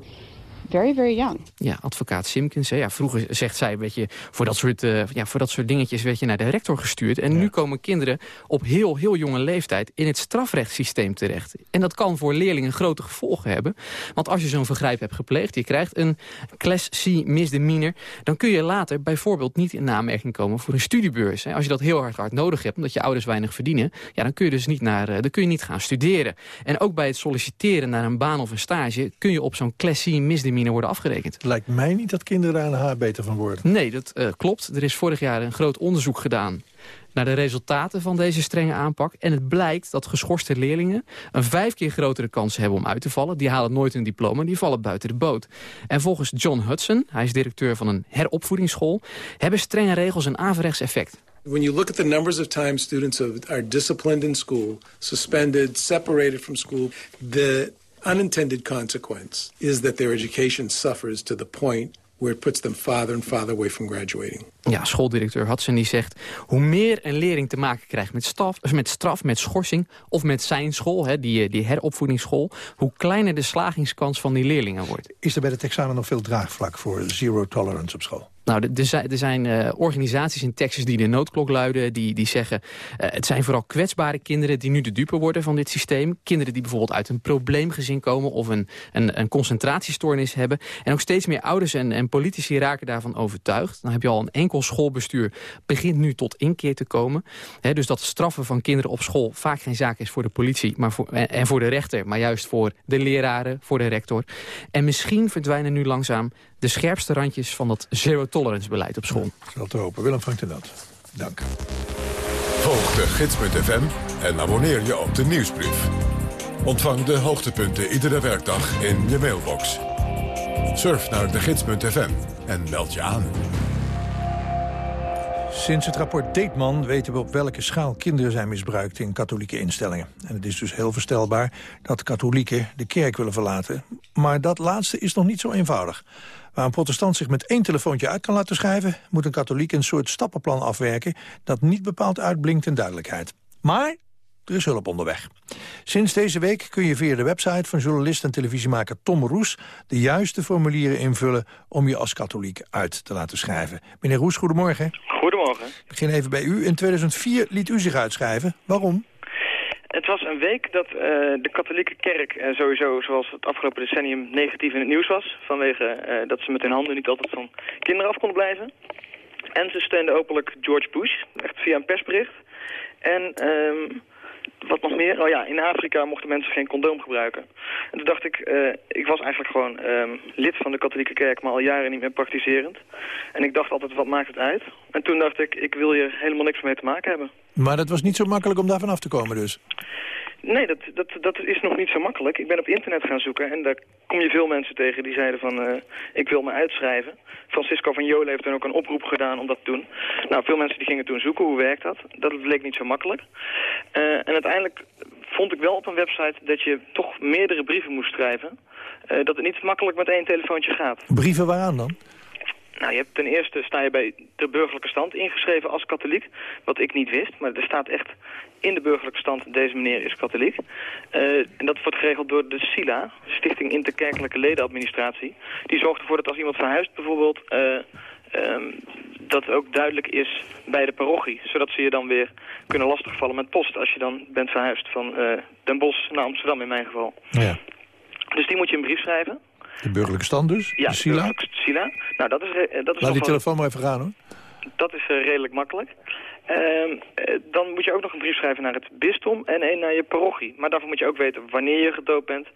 very, very young. Ja, advocaat Simkins. Ja, vroeger zegt zij, weet je, voor dat soort, uh, ja, voor dat soort dingetjes werd je naar de rector gestuurd. En nu komen kinderen op heel, heel jonge leeftijd in het strafrechtssysteem terecht. En dat kan voor leerlingen grote gevolgen hebben. Want als je zo'n vergrijp hebt gepleegd, je krijgt een class C misdemeanor, dan kun je later bijvoorbeeld niet in aanmerking komen voor een studiebeurs. Hè. Als je dat heel hard hard nodig hebt, omdat je ouders weinig verdienen, ja, dan kun je dus niet naar, uh, dan kun je niet gaan studeren. En ook bij het solliciteren naar een baan of een stage kun je op zo'n class C misdemeanor worden afgerekend. Het lijkt mij niet dat kinderen daar een haar beter van worden. Nee, dat uh, klopt. Er is vorig jaar een groot onderzoek gedaan naar de resultaten van deze strenge aanpak. En het blijkt dat geschorste leerlingen een vijf keer grotere kans hebben om uit te vallen. Die halen nooit een diploma, die vallen buiten de boot. En volgens John Hudson, hij is directeur van een heropvoedingsschool... hebben strenge regels een averechts effect. When you look at the numbers of times students are disciplined in school, suspended, separated from school, the unintended consequence is that their education suffers to the point where it puts them farther and farther away from graduating. Ja, schooldirecteur Hudson die zegt... hoe meer een leerling te maken krijgt met, staf, met straf, met schorsing... of met zijn school, hè, die, die heropvoedingsschool... hoe kleiner de slagingskans van die leerlingen wordt. Is er bij het examen nog veel draagvlak voor zero tolerance op school? Nou, er zijn uh, organisaties in Texas die de noodklok luiden. Die, die zeggen, uh, het zijn vooral kwetsbare kinderen die nu de dupe worden van dit systeem. Kinderen die bijvoorbeeld uit een probleemgezin komen of een, een, een concentratiestoornis hebben. En ook steeds meer ouders en, en politici raken daarvan overtuigd. Dan heb je al een enkel schoolbestuur begint nu tot inkeer te komen. He, dus dat straffen van kinderen op school vaak geen zaak is voor de politie maar voor, en, en voor de rechter. Maar juist voor de leraren, voor de rector. En misschien verdwijnen nu langzaam de scherpste randjes van dat zero-tolerance beleid op school. Ja, wel te hopen. Willem van de Nat. Dank. Volg de gids.fm en abonneer je op de nieuwsbrief. Ontvang de hoogtepunten iedere werkdag in je mailbox. Surf naar de gids.fm en meld je aan. Sinds het rapport Deetman weten we op welke schaal kinderen zijn misbruikt in katholieke instellingen. En het is dus heel verstelbaar dat katholieken de kerk willen verlaten. Maar dat laatste is nog niet zo eenvoudig. Waar een protestant zich met één telefoontje uit kan laten schrijven... moet een katholiek een soort stappenplan afwerken... dat niet bepaald uitblinkt in duidelijkheid. Maar er is hulp onderweg. Sinds deze week kun je via de website van journalist en televisiemaker Tom Roes... de juiste formulieren invullen om je als katholiek uit te laten schrijven. Meneer Roes, goedemorgen. Goedemorgen. Ik begin even bij u. In 2004 liet u zich uitschrijven. Waarom? Het was een week dat uh, de katholieke kerk uh, sowieso, zoals het afgelopen decennium, negatief in het nieuws was. Vanwege uh, dat ze met hun handen niet altijd van kinderen af konden blijven. En ze steunden openlijk George Bush, echt via een persbericht. En... Um, wat nog meer? Oh ja, in Afrika mochten mensen geen condoom gebruiken. En toen dacht ik, uh, ik was eigenlijk gewoon um, lid van de katholieke kerk, maar al jaren niet meer praktiserend. En ik dacht altijd, wat maakt het uit? En toen dacht ik, ik wil hier helemaal niks mee te maken hebben. Maar dat was niet zo makkelijk om daarvan af te komen dus? Nee, dat, dat, dat is nog niet zo makkelijk. Ik ben op internet gaan zoeken en daar kom je veel mensen tegen die zeiden van... Uh, ik wil me uitschrijven. Francisco van Jolen heeft toen ook een oproep gedaan om dat te doen. Nou, veel mensen die gingen toen zoeken, hoe werkt dat? Dat bleek niet zo makkelijk. Uh, en uiteindelijk vond ik wel op een website dat je toch meerdere brieven moest schrijven. Uh, dat het niet makkelijk met één telefoontje gaat. Brieven waaraan dan? Nou, je hebt ten eerste sta je bij de burgerlijke stand ingeschreven als katholiek. Wat ik niet wist, maar er staat echt in de burgerlijke stand, deze meneer is katholiek. Uh, en dat wordt geregeld door de SILA, Stichting Interkerkelijke Ledenadministratie. Die zorgt ervoor dat als iemand verhuist bijvoorbeeld... Uh, um, dat ook duidelijk is bij de parochie. Zodat ze je dan weer kunnen lastigvallen met post als je dan bent verhuisd van uh, Den Bosch naar Amsterdam in mijn geval. Ja. Dus die moet je een brief schrijven. De burgerlijke stand dus? Ja, de SILA? De SILA. Nou, dat is, dat is Laat die telefoon maar even gaan hoor. Dat is uh, redelijk makkelijk. Uh, dan moet je ook nog een brief schrijven naar het bisdom en een naar je parochie. Maar daarvoor moet je ook weten wanneer je gedoopt bent,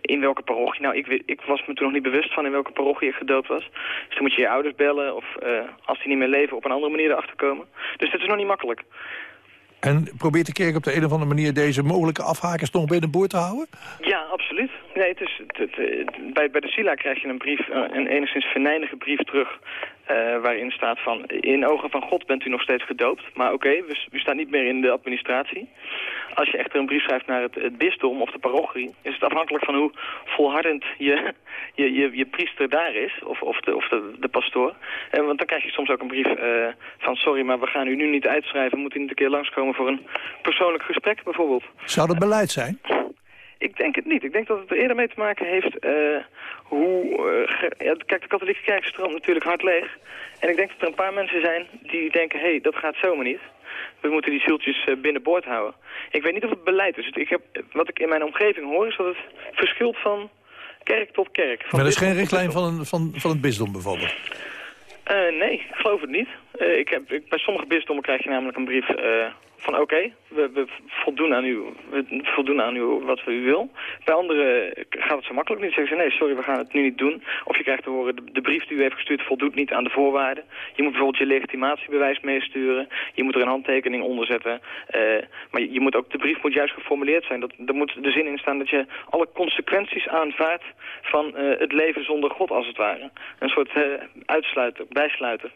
in welke parochie. Nou, ik, ik, was me toen nog niet bewust van in welke parochie je gedoopt was. Dus dan moet je je ouders bellen of als die niet meer leven op een andere manier erachter komen. Dus dit is nog niet makkelijk. En probeert de kerk op de een of andere manier deze mogelijke afhakers nog binnenboord te houden? Ja, absoluut. Nee, het is, het, bij, bij de SILA krijg je een brief, eh, een enigszins venijnige brief terug... Uh, waarin staat van, in ogen van God bent u nog steeds gedoopt. Maar oké, we, u staat niet meer in de administratie. Als je echter een brief schrijft naar het, bisdom of de parochie... is het afhankelijk van hoe volhardend je, je, je, je priester daar is, of, of, de, of de, pastoor. En, want dan krijg je soms ook een brief uh, van... sorry, maar we gaan u nu niet uitschrijven, moet u niet een keer langskomen voor een persoonlijk gesprek bijvoorbeeld. Zou dat beleid zijn? Ik denk het niet. Ik denk dat het er eerder mee te maken heeft uh, hoe... Uh, kijk, de katholieke kerk stroomt natuurlijk hard leeg. En ik denk dat er een paar mensen zijn die denken... hé, hey, dat gaat zomaar niet. We moeten die zieltjes uh, binnenboord houden. Ik weet niet of het beleid is. Ik heb, wat ik in mijn omgeving hoor is dat het verschilt van kerk tot kerk. Van maar er is geen richtlijn van, een, van, van het bisdom bijvoorbeeld? nee, ik geloof het niet. ik heb, ik, bij sommige bisdommen krijg je namelijk een brief van oké, we, we, voldoen aan u, we voldoen aan u wat u wil. Bij anderen gaat het zo makkelijk niet. Zeggen ze nee, sorry, we gaan het nu niet doen. Of je krijgt te horen, de, brief die u heeft gestuurd voldoet niet aan de voorwaarden. Je moet bijvoorbeeld je legitimatiebewijs meesturen. Je moet er een handtekening onder zetten. Uh, maar je, moet ook, de brief moet juist geformuleerd zijn. Dat, er moet de zin in staan dat je alle consequenties aanvaardt van uh, het leven zonder God als het ware. Een soort uh, uitsluiter, bijsluiter.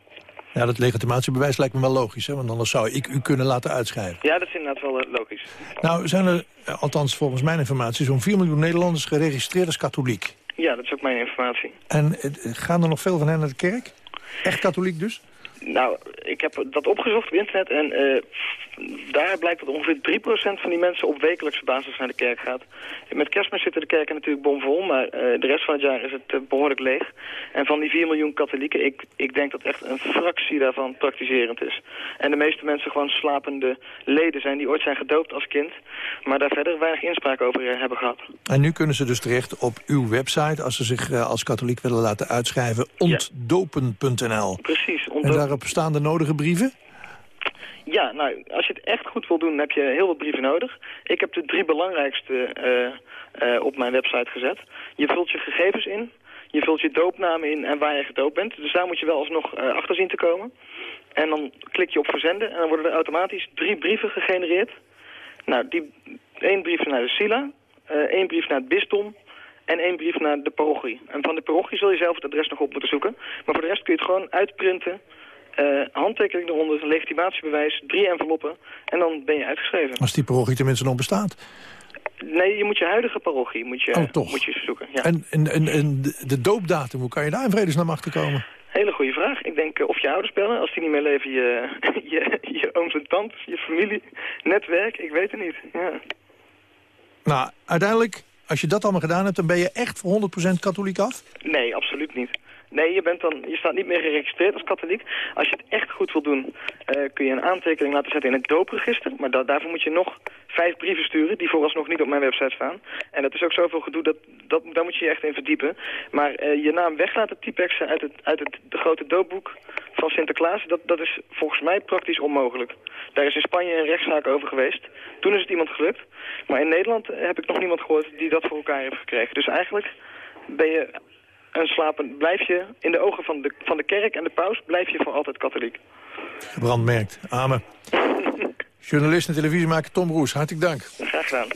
Ja, dat legitimatiebewijs lijkt me wel logisch, hè? want anders zou ik u kunnen laten uitschrijven. Ja, dat is inderdaad wel uh, logisch. Nou, zijn er, althans volgens mijn informatie, zo'n 4 miljoen Nederlanders geregistreerd als katholiek. Ja, dat is ook mijn informatie. En uh, gaan er nog veel van hen naar de kerk? Echt katholiek dus? Nou, ik heb dat opgezocht op internet en uh, daar blijkt dat ongeveer 3% van die mensen op wekelijkse basis naar de kerk gaat. Met kerstmis zitten de kerken natuurlijk bomvol, maar uh, de rest van het jaar is het uh, behoorlijk leeg. En van die 4 miljoen katholieken, ik, ik denk dat echt een fractie daarvan praktiserend is. En de meeste mensen gewoon slapende leden zijn die ooit zijn gedoopt als kind, maar daar verder weinig inspraak over hebben gehad. En nu kunnen ze dus terecht op uw website, als ze zich als katholiek willen laten uitschrijven, ontdopen.nl. Precies, ontdopen. Daarop staan de nodige brieven? Ja, nou, als je het echt goed wil doen, heb je heel wat brieven nodig. Ik heb de drie belangrijkste uh, uh, op mijn website gezet. Je vult je gegevens in, je vult je doopnaam in en waar je gedoopt bent. Dus daar moet je wel alsnog uh, achter zien te komen. En dan klik je op verzenden en dan worden er automatisch drie brieven gegenereerd. Nou, die, één brief naar de SILA, één brief naar het bisdom en één brief naar de parochie. En van de parochie zul je zelf het adres nog op moeten zoeken. Maar voor de rest kun je het gewoon uitprinten uh, handtekening eronder, een legitimatiebewijs, drie enveloppen en dan ben je uitgeschreven. Als die parochie tenminste nog bestaat? Nee, je moet je huidige parochie moet je, oh? Moet je zoeken. Ja. En, en, en, en de doopdatum, hoe kan je daar in vredesnaam achter komen? Hele goede vraag. Ik denk uh, of je ouders bellen, als die niet meer leven, je, je, je ooms en tantes, je familie, netwerk, ik weet het niet. Ja. Nou, uiteindelijk, als je dat allemaal gedaan hebt, dan ben je echt voor 100% katholiek af? Nee, absoluut niet. Nee, je, bent dan, je staat niet meer geregistreerd als katholiek. Als je het echt goed wil doen, uh, kun je een aantekening laten zetten in het doopregister. Maar da daarvoor moet je nog vijf brieven sturen, die vooralsnog niet op mijn website staan. En dat is ook zoveel gedoe, dat, dat, daar moet je je echt in verdiepen. Maar uh, je naam weg laten typexen uit, het, uit het grote doopboek van Sinterklaas, dat, dat is volgens mij praktisch onmogelijk. Daar is in Spanje een rechtszaak over geweest. Toen is het iemand gelukt. Maar in Nederland heb ik nog niemand gehoord die dat voor elkaar heeft gekregen. Dus eigenlijk ben je en slapen blijf je in de ogen van de, van de kerk en de paus blijf je voor altijd katholiek. Gebrandmerkt. Amen. Journalist en televisiemaker Tom Roes, hartelijk dank. Graag gedaan.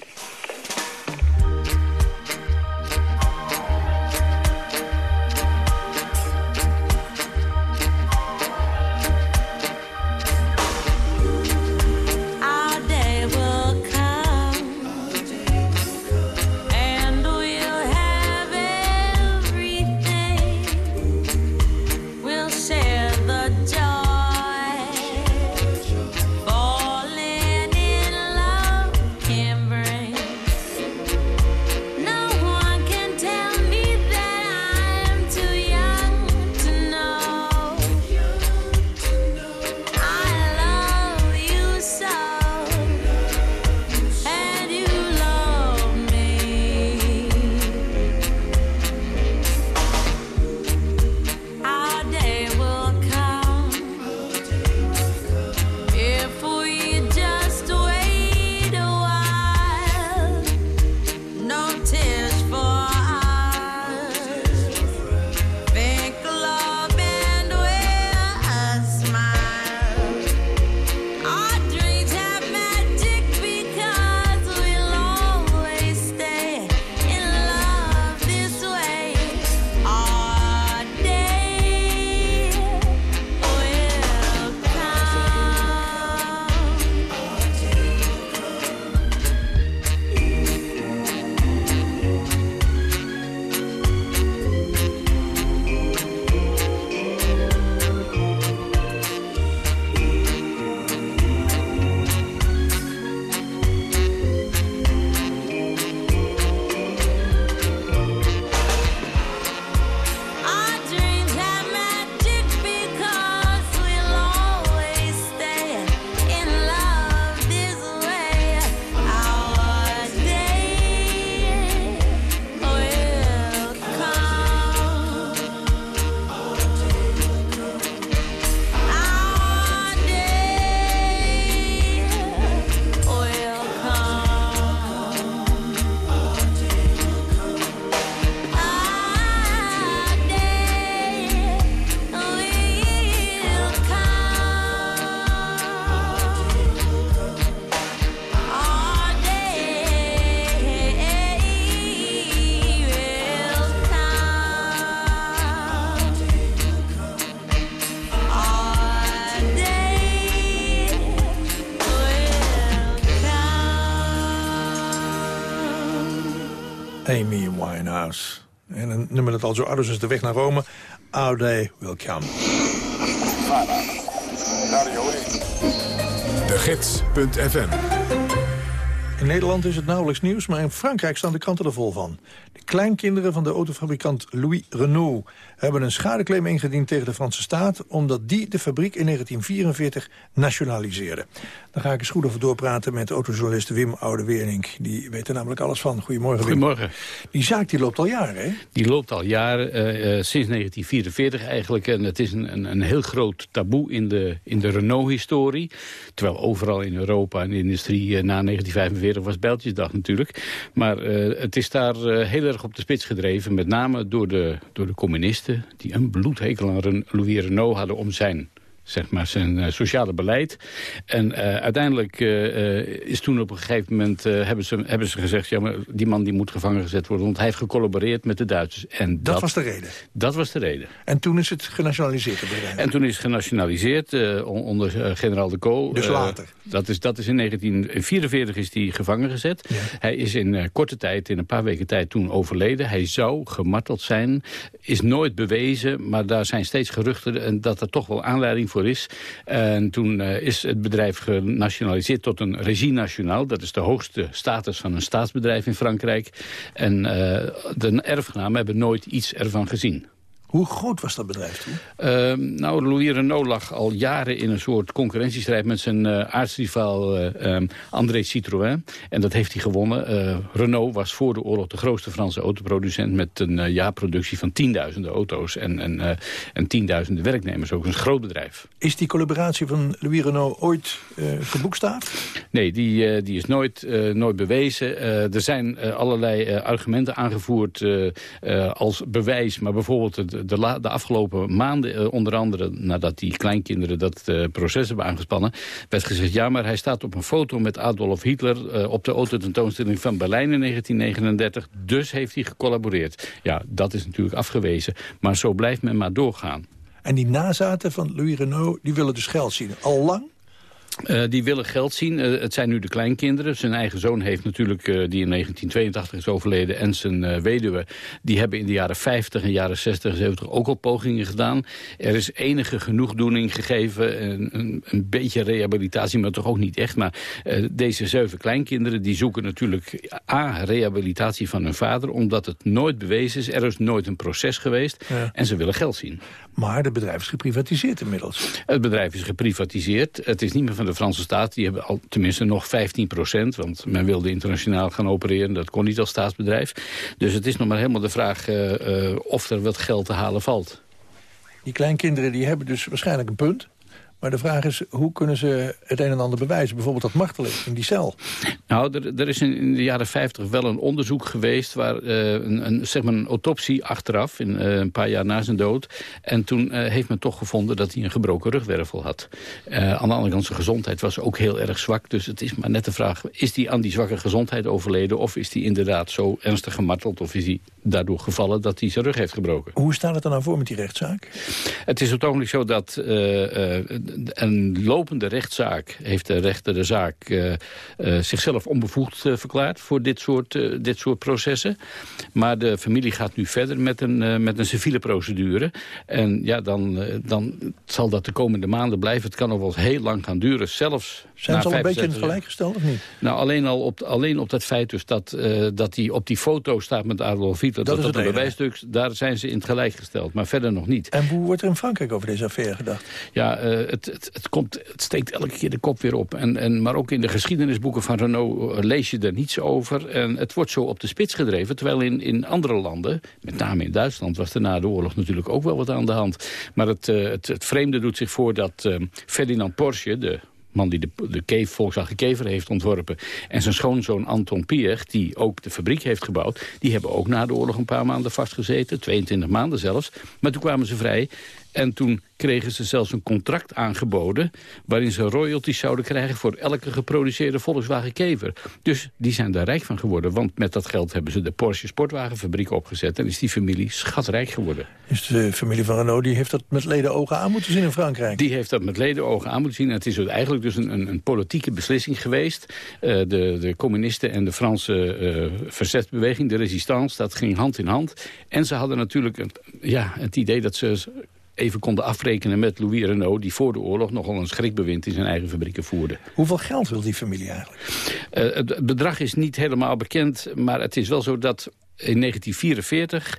Nummer dat al zo oud is de weg naar Rome. Our Day Will Come. De Gids.fm In Nederland is het nauwelijks nieuws, maar in Frankrijk staan de kranten er vol van. De kleinkinderen van de autofabrikant Louis Renault hebben een schadeclaim ingediend tegen de Franse staat... omdat die de fabriek in 1944 nationaliseerde. Daar ga ik eens goed over doorpraten met autojournalist Wim Oude-Wernink. Die weet er namelijk alles van. Goedemorgen, Wim. Goedemorgen. Die zaak die loopt al jaren, hè? Die loopt al jaren, eh, eh, sinds 1944 eigenlijk. En het is een, een, een heel groot taboe in de, in de Renault-historie. Terwijl overal in Europa en de industrie eh, na 1945 was Bijltjesdag natuurlijk. Maar het is daar heel erg op de spits gedreven. Met name door de, door de communisten die een bloedhekel aan Louis Renault hadden om zijn zeg maar, zijn uh, sociale beleid. En uh, uiteindelijk uh, is toen op een gegeven moment hebben, ze, hebben ze gezegd... ja, maar die man die moet gevangen gezet worden... want hij heeft gecollaboreerd met de Duitsers. En dat, dat was de reden? Dat was de reden. En toen is het genationaliseerd? En toen is het genationaliseerd onder generaal de Gaulle. Dus later? dat, is, dat is in 1944 is hij gevangen gezet. Ja. Hij is in korte tijd, in een paar weken tijd toen overleden. Hij zou gemarteld zijn, is nooit bewezen... maar daar zijn steeds geruchten en dat er toch wel aanleiding is. En toen uh, is het bedrijf genationaliseerd tot een regie nationaal. Dat is de hoogste status van een staatsbedrijf in Frankrijk. En uh, de erfgenamen hebben nooit iets ervan gezien. Hoe groot was dat bedrijf toen? Uh, nou, Louis Renault lag al jaren in een soort concurrentiestrijd... met zijn uh, aartsrivaal uh, um, André Citroën. En dat heeft hij gewonnen. Uh, Renault was voor de oorlog de grootste Franse autoproducent... met een jaarproductie van tienduizenden auto's en, en, en tienduizenden werknemers. Ook een groot bedrijf. Is die collaboratie van Louis Renault ooit geboekstaafd? Nee, die, die is nooit, nooit bewezen. er zijn allerlei argumenten aangevoerd als bewijs. Maar bijvoorbeeld... Het, de, de afgelopen maanden, eh, onder andere nadat die kleinkinderen dat uh, proces hebben aangespannen, werd gezegd, ja, maar hij staat op een foto met Adolf Hitler uh, op de autotentoonstelling van Berlijn in 1939, dus heeft hij gecollaboreerd. Ja, dat is natuurlijk afgewezen, maar zo blijft men maar doorgaan. En die nazaten van Louis Renault, die willen dus geld zien. Al lang? Uh, die willen geld zien. Uh, het zijn nu de kleinkinderen. Zijn eigen zoon heeft natuurlijk, uh, die in 1982 is overleden... en zijn weduwe, die hebben in de jaren 50 en jaren 60 en 70 ook al pogingen gedaan. Er is enige genoegdoening gegeven. Een, een, een beetje rehabilitatie, maar toch ook niet echt. Maar deze zeven kleinkinderen, die zoeken natuurlijk... A, rehabilitatie van hun vader, omdat het nooit bewezen is. Er is nooit een proces geweest. Ja. En ze willen geld zien. Maar het bedrijf is geprivatiseerd inmiddels. Het bedrijf is geprivatiseerd. Het is niet meer van de Franse staat. Die hebben al tenminste nog 15 procent. Want men wilde internationaal gaan opereren. Dat kon niet als staatsbedrijf. Dus het is nog maar helemaal de vraag uh, uh, of er wat geld te halen valt. Die kleinkinderen die hebben dus waarschijnlijk een punt. Maar de vraag is, hoe kunnen ze het een en ander bewijzen? Bijvoorbeeld dat martelen in die cel. Nou, er, er is in, de jaren 50 wel een onderzoek geweest... waar uh, een, een, zeg maar een autopsie achteraf, in, uh, een paar jaar na zijn dood. En toen uh, heeft men toch gevonden dat hij een gebroken rugwervel had. aan de andere kant, zijn gezondheid was ook heel erg zwak. Dus het is maar net de vraag, is hij aan die zwakke gezondheid overleden... of is hij inderdaad zo ernstig gemarteld... of is hij daardoor gevallen dat hij zijn rug heeft gebroken? Hoe staat het er nou voor met die rechtszaak? Het is op het ogenblik zo dat een lopende rechtszaak heeft de rechter de zaak uh, uh, zichzelf onbevoegd uh, verklaard voor dit soort, dit soort processen. Maar de familie gaat nu verder met een, met een civiele procedure. En ja, dan, dan zal dat de komende maanden blijven. Het kan nog wel heel lang gaan duren, zelfs Zijn ze al een beetje in het gelijk gesteld of niet? Nou, alleen al op, alleen op dat feit dus dat, dat hij op die foto staat met Adolf Hitler... Dat, dat, is dat een bewijsstuk, daar zijn ze in het gelijk gesteld. Maar verder nog niet. En hoe wordt er in Frankrijk over deze affaire gedacht? Ja, het, het, het, komt, het steekt elke keer de kop weer op. En, en, maar ook in de geschiedenisboeken van Renault eh, lees je er niets over. En het wordt zo op de spits gedreven. Terwijl in, in andere landen, met name in Duitsland... was er na de oorlog natuurlijk ook wel wat aan de hand. Maar het, uh, het, het vreemde doet zich voor dat uh, Ferdinand Porsche... de man die de, de keef, Volkswagen Kever heeft ontworpen... en zijn schoonzoon Anton Piech, die ook de fabriek heeft gebouwd... die hebben ook na de oorlog een paar maanden vastgezeten. 22 maanden zelfs. Maar toen kwamen ze vrij. En toen kregen ze zelfs een contract aangeboden... waarin ze royalties zouden krijgen voor elke geproduceerde Volkswagen Kever. Dus die zijn daar rijk van geworden. Want met dat geld hebben ze de Porsche Sportwagenfabriek opgezet... en is die familie schatrijk geworden. Dus de familie van Renault die heeft dat met leden ogen aan moeten zien in Frankrijk? Die heeft dat met leden ogen aan moeten zien. En het is eigenlijk dus een, een, een politieke beslissing geweest. Uh, de, de communisten en de Franse uh, verzetsbeweging, de resistance... dat ging hand in hand. En ze hadden natuurlijk een, ja, het idee dat ze even konden afrekenen met Louis Renault... die voor de oorlog nogal een schrikbewind in zijn eigen fabrieken voerde. Hoeveel geld wil die familie eigenlijk? Uh, het bedrag is niet helemaal bekend, maar het is wel zo dat in 1944...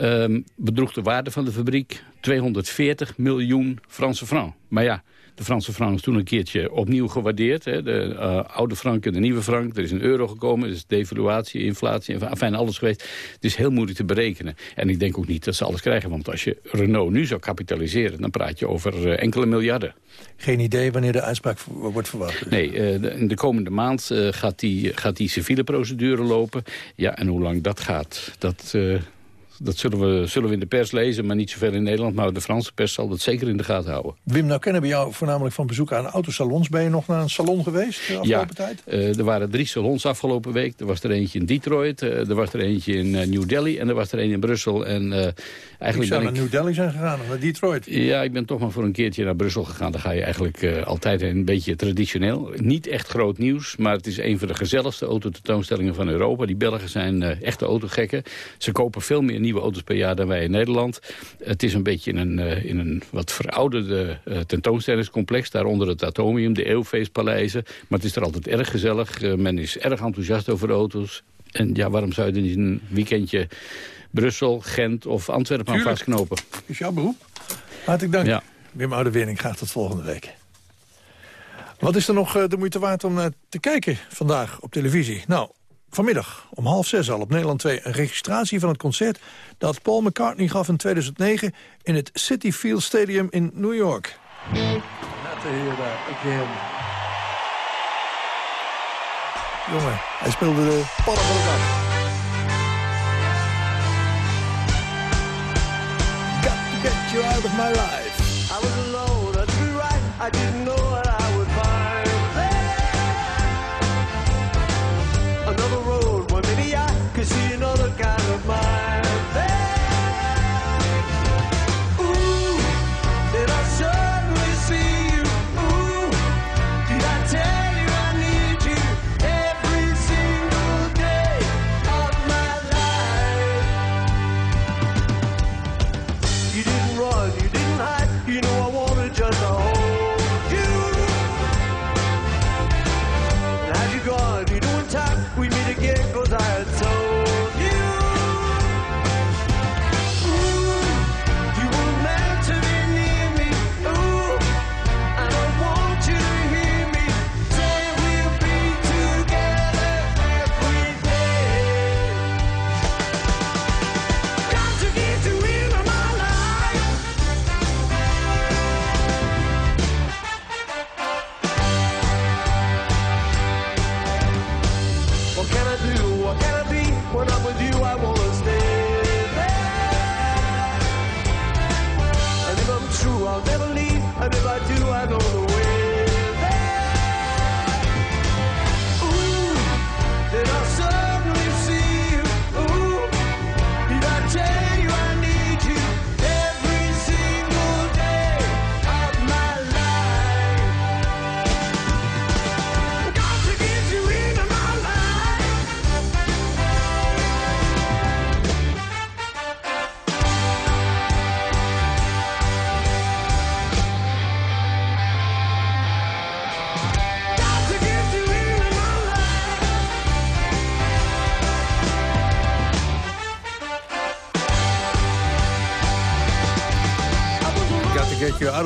Um, bedroeg de waarde van de fabriek 240 miljoen Franse francs. Maar ja, de Franse frank is toen een keertje opnieuw gewaardeerd. Hè. De uh, oude frank en de nieuwe frank. Er is een euro gekomen, er is devaluatie, inflatie, enfin alles geweest. Het is heel moeilijk te berekenen. En ik denk ook niet dat ze alles krijgen. Want als je Renault nu zou kapitaliseren, dan praat je over uh, enkele miljarden. Geen idee wanneer de uitspraak wordt verwacht? Dus. Nee, uh, de, in de komende maand gaat, die, gaat die civiele procedure lopen. Ja, en hoe lang dat gaat, dat dat zullen we, zullen we in de pers lezen, maar niet zoveel in Nederland. Maar de Franse pers zal dat zeker in de gaten houden. Wim, nou kennen we jou voornamelijk van bezoek aan autosalons. Ben je nog naar een salon geweest de afgelopen ja, tijd? Uh, er waren drie salons afgelopen week. Er was er eentje in Detroit, uh, er was er eentje in uh, New Delhi en er was er een in Brussel. En, eigenlijk ik zou naar New Delhi zijn gegaan of naar Detroit? Ja, ik ben toch maar voor een keertje naar Brussel gegaan. Daar ga je eigenlijk altijd een beetje traditioneel. Niet echt groot nieuws, maar het is een van de gezelligste autotentoonstellingen van Europa. Die Belgen zijn echte autogekken. Ze kopen veel meer nieuwe auto's per jaar dan wij in Nederland. Het is een beetje in een, uh, in een wat verouderde uh, tentoonstellingscomplex. Daaronder het Atomium, de Eeuwfeestpaleizen. Maar het is er altijd erg gezellig. Uh, men is erg enthousiast over auto's. En ja, waarom zou je niet een weekendje Brussel, Gent of Antwerpen aan vastknopen? is jouw beroep. Hartelijk dank. Ja. Wim Oude-Wering graag tot volgende week. Wat is er nog de moeite waard om te kijken vandaag op televisie? Nou, Vanmiddag om half zes al op Nederland 2 een registratie van het concert... dat Paul McCartney gaf in 2009 in het City Field Stadium in New York. Jongen, hij speelde de pannen van de dak. Got to get you out of my life. I was alone, I didn't right, I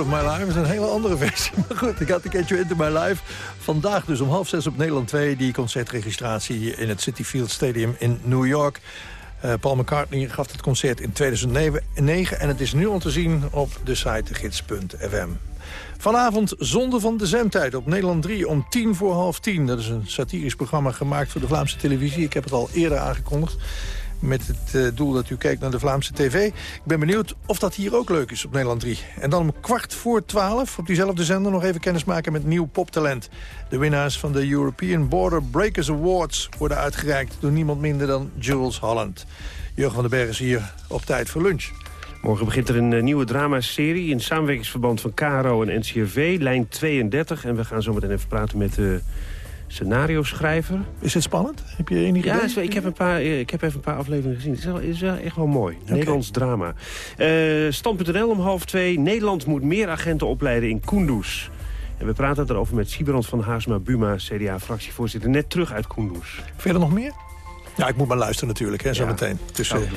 of My Life is een hele andere versie. Maar goed, Got to Get You Into My Life. Vandaag dus om half zes op Nederland 2... die concertregistratie in het City Field Stadium in New York. Eh, Paul McCartney gaf het concert in 2009 en het is nu al te zien op de site gids.fm. Vanavond Zonde van de Zendtijd op Nederland 3 om tien voor half tien. Dat is een satirisch programma gemaakt voor de Vlaamse televisie. Ik heb het al eerder aangekondigd. Met het eh, doel dat u kijkt naar de Vlaamse tv. Ik ben benieuwd of dat hier ook leuk is op Nederland 3. En dan om kwart voor twaalf op diezelfde zender nog even kennis maken met nieuw poptalent. De winnaars van de European Border Breakers Awards worden uitgereikt door niemand minder dan Jules Holland. Jurgen van den Berg is hier op tijd voor lunch. Morgen begint er een uh, nieuwe dramaserie in samenwerkingsverband van KRO en NCRV, lijn 32. En we gaan zo meteen even praten met de scenario-schrijver. Is het spannend? Heb je enig ja, idee? ik heb, een paar, eh, ik heb even een paar afleveringen gezien. Het is wel, is wel echt wel mooi. Nederlands drama. Uh, Stand.nl om half twee. Nederland moet meer agenten opleiden in Kunduz. En we praten erover met Sibrand van Haasma Buma, CDA-fractievoorzitter. Net terug uit Kunduz. Verder nog meer? Ja, ik moet maar luisteren natuurlijk, hè, zo meteen. Tussen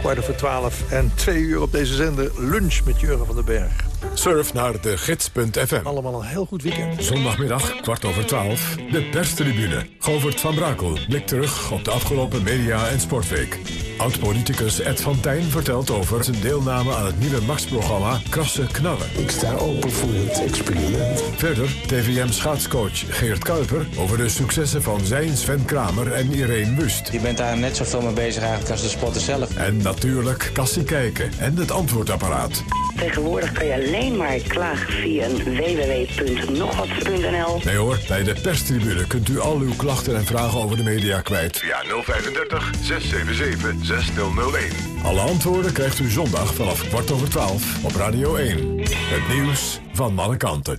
kwart over twaalf en twee uur op deze zender. Lunch met Jurgen van den Berg. Surf naar de gids.fm. Allemaal een heel goed weekend. Zondagmiddag, kwart over twaalf, de perstribune. Govert van Brakel blikt terug op de afgelopen media- en sportweek. Oud-politicus Ed van Tijn vertelt over zijn deelname aan het nieuwe Max-programma Krassen Knallen. Ik sta open voor het experiment. Verder TVM-schaatscoach Geert Kuiper over de successen van zijn Sven Kramer en Irene Wust. Je bent daar net zoveel mee bezig eigenlijk als de sporter zelf. En natuurlijk Kassie Kijken en het antwoordapparaat. Tegenwoordig kan je alleen maar klagen via een www.nogwat.nl. Nee hoor, bij de perstribune kunt u al uw klachten en vragen over de media kwijt. Via 035 677 6001. Alle antwoorden krijgt u zondag vanaf kwart over twaalf op Radio 1. Het nieuws van alle kanten.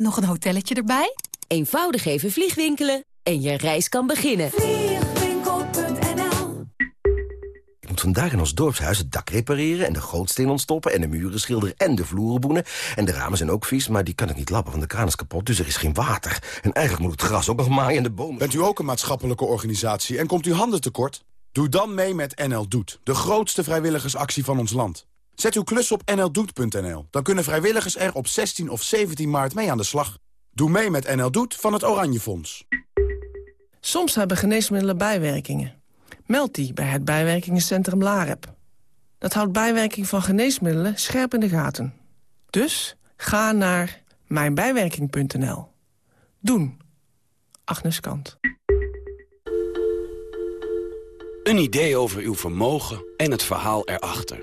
Nog een hotelletje erbij? Eenvoudig even vliegwinkelen en je reis kan beginnen. Vliegwinkel.nl Ik moet vandaag in ons dorpshuis het dak repareren... en de gootsteen ontstoppen en de muren schilderen en de vloeren boenen. En de ramen zijn ook vies, maar die kan ik niet lappen, want de kraan is kapot. Dus er is geen water. En eigenlijk moet het gras ook nog maaien en de bomen... Bent u ook een maatschappelijke organisatie en komt u handen tekort? Doe dan mee met NL Doet, de grootste vrijwilligersactie van ons land. Zet uw klus op nldoet.nl. Dan kunnen vrijwilligers er op 16 of 17 maart mee aan de slag. Doe mee met NL Doet van het Oranje Fonds. Soms hebben geneesmiddelen bijwerkingen. Meld die bij het bijwerkingencentrum LAREP. Dat houdt bijwerking van geneesmiddelen scherp in de gaten. Dus ga naar mijnbijwerking.nl. Doen. Agnes Kant. Een idee over uw vermogen en het verhaal erachter.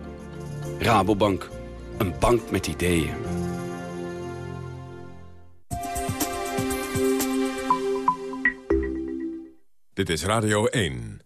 Rabobank, een bank met ideeën. Dit is Radio 1.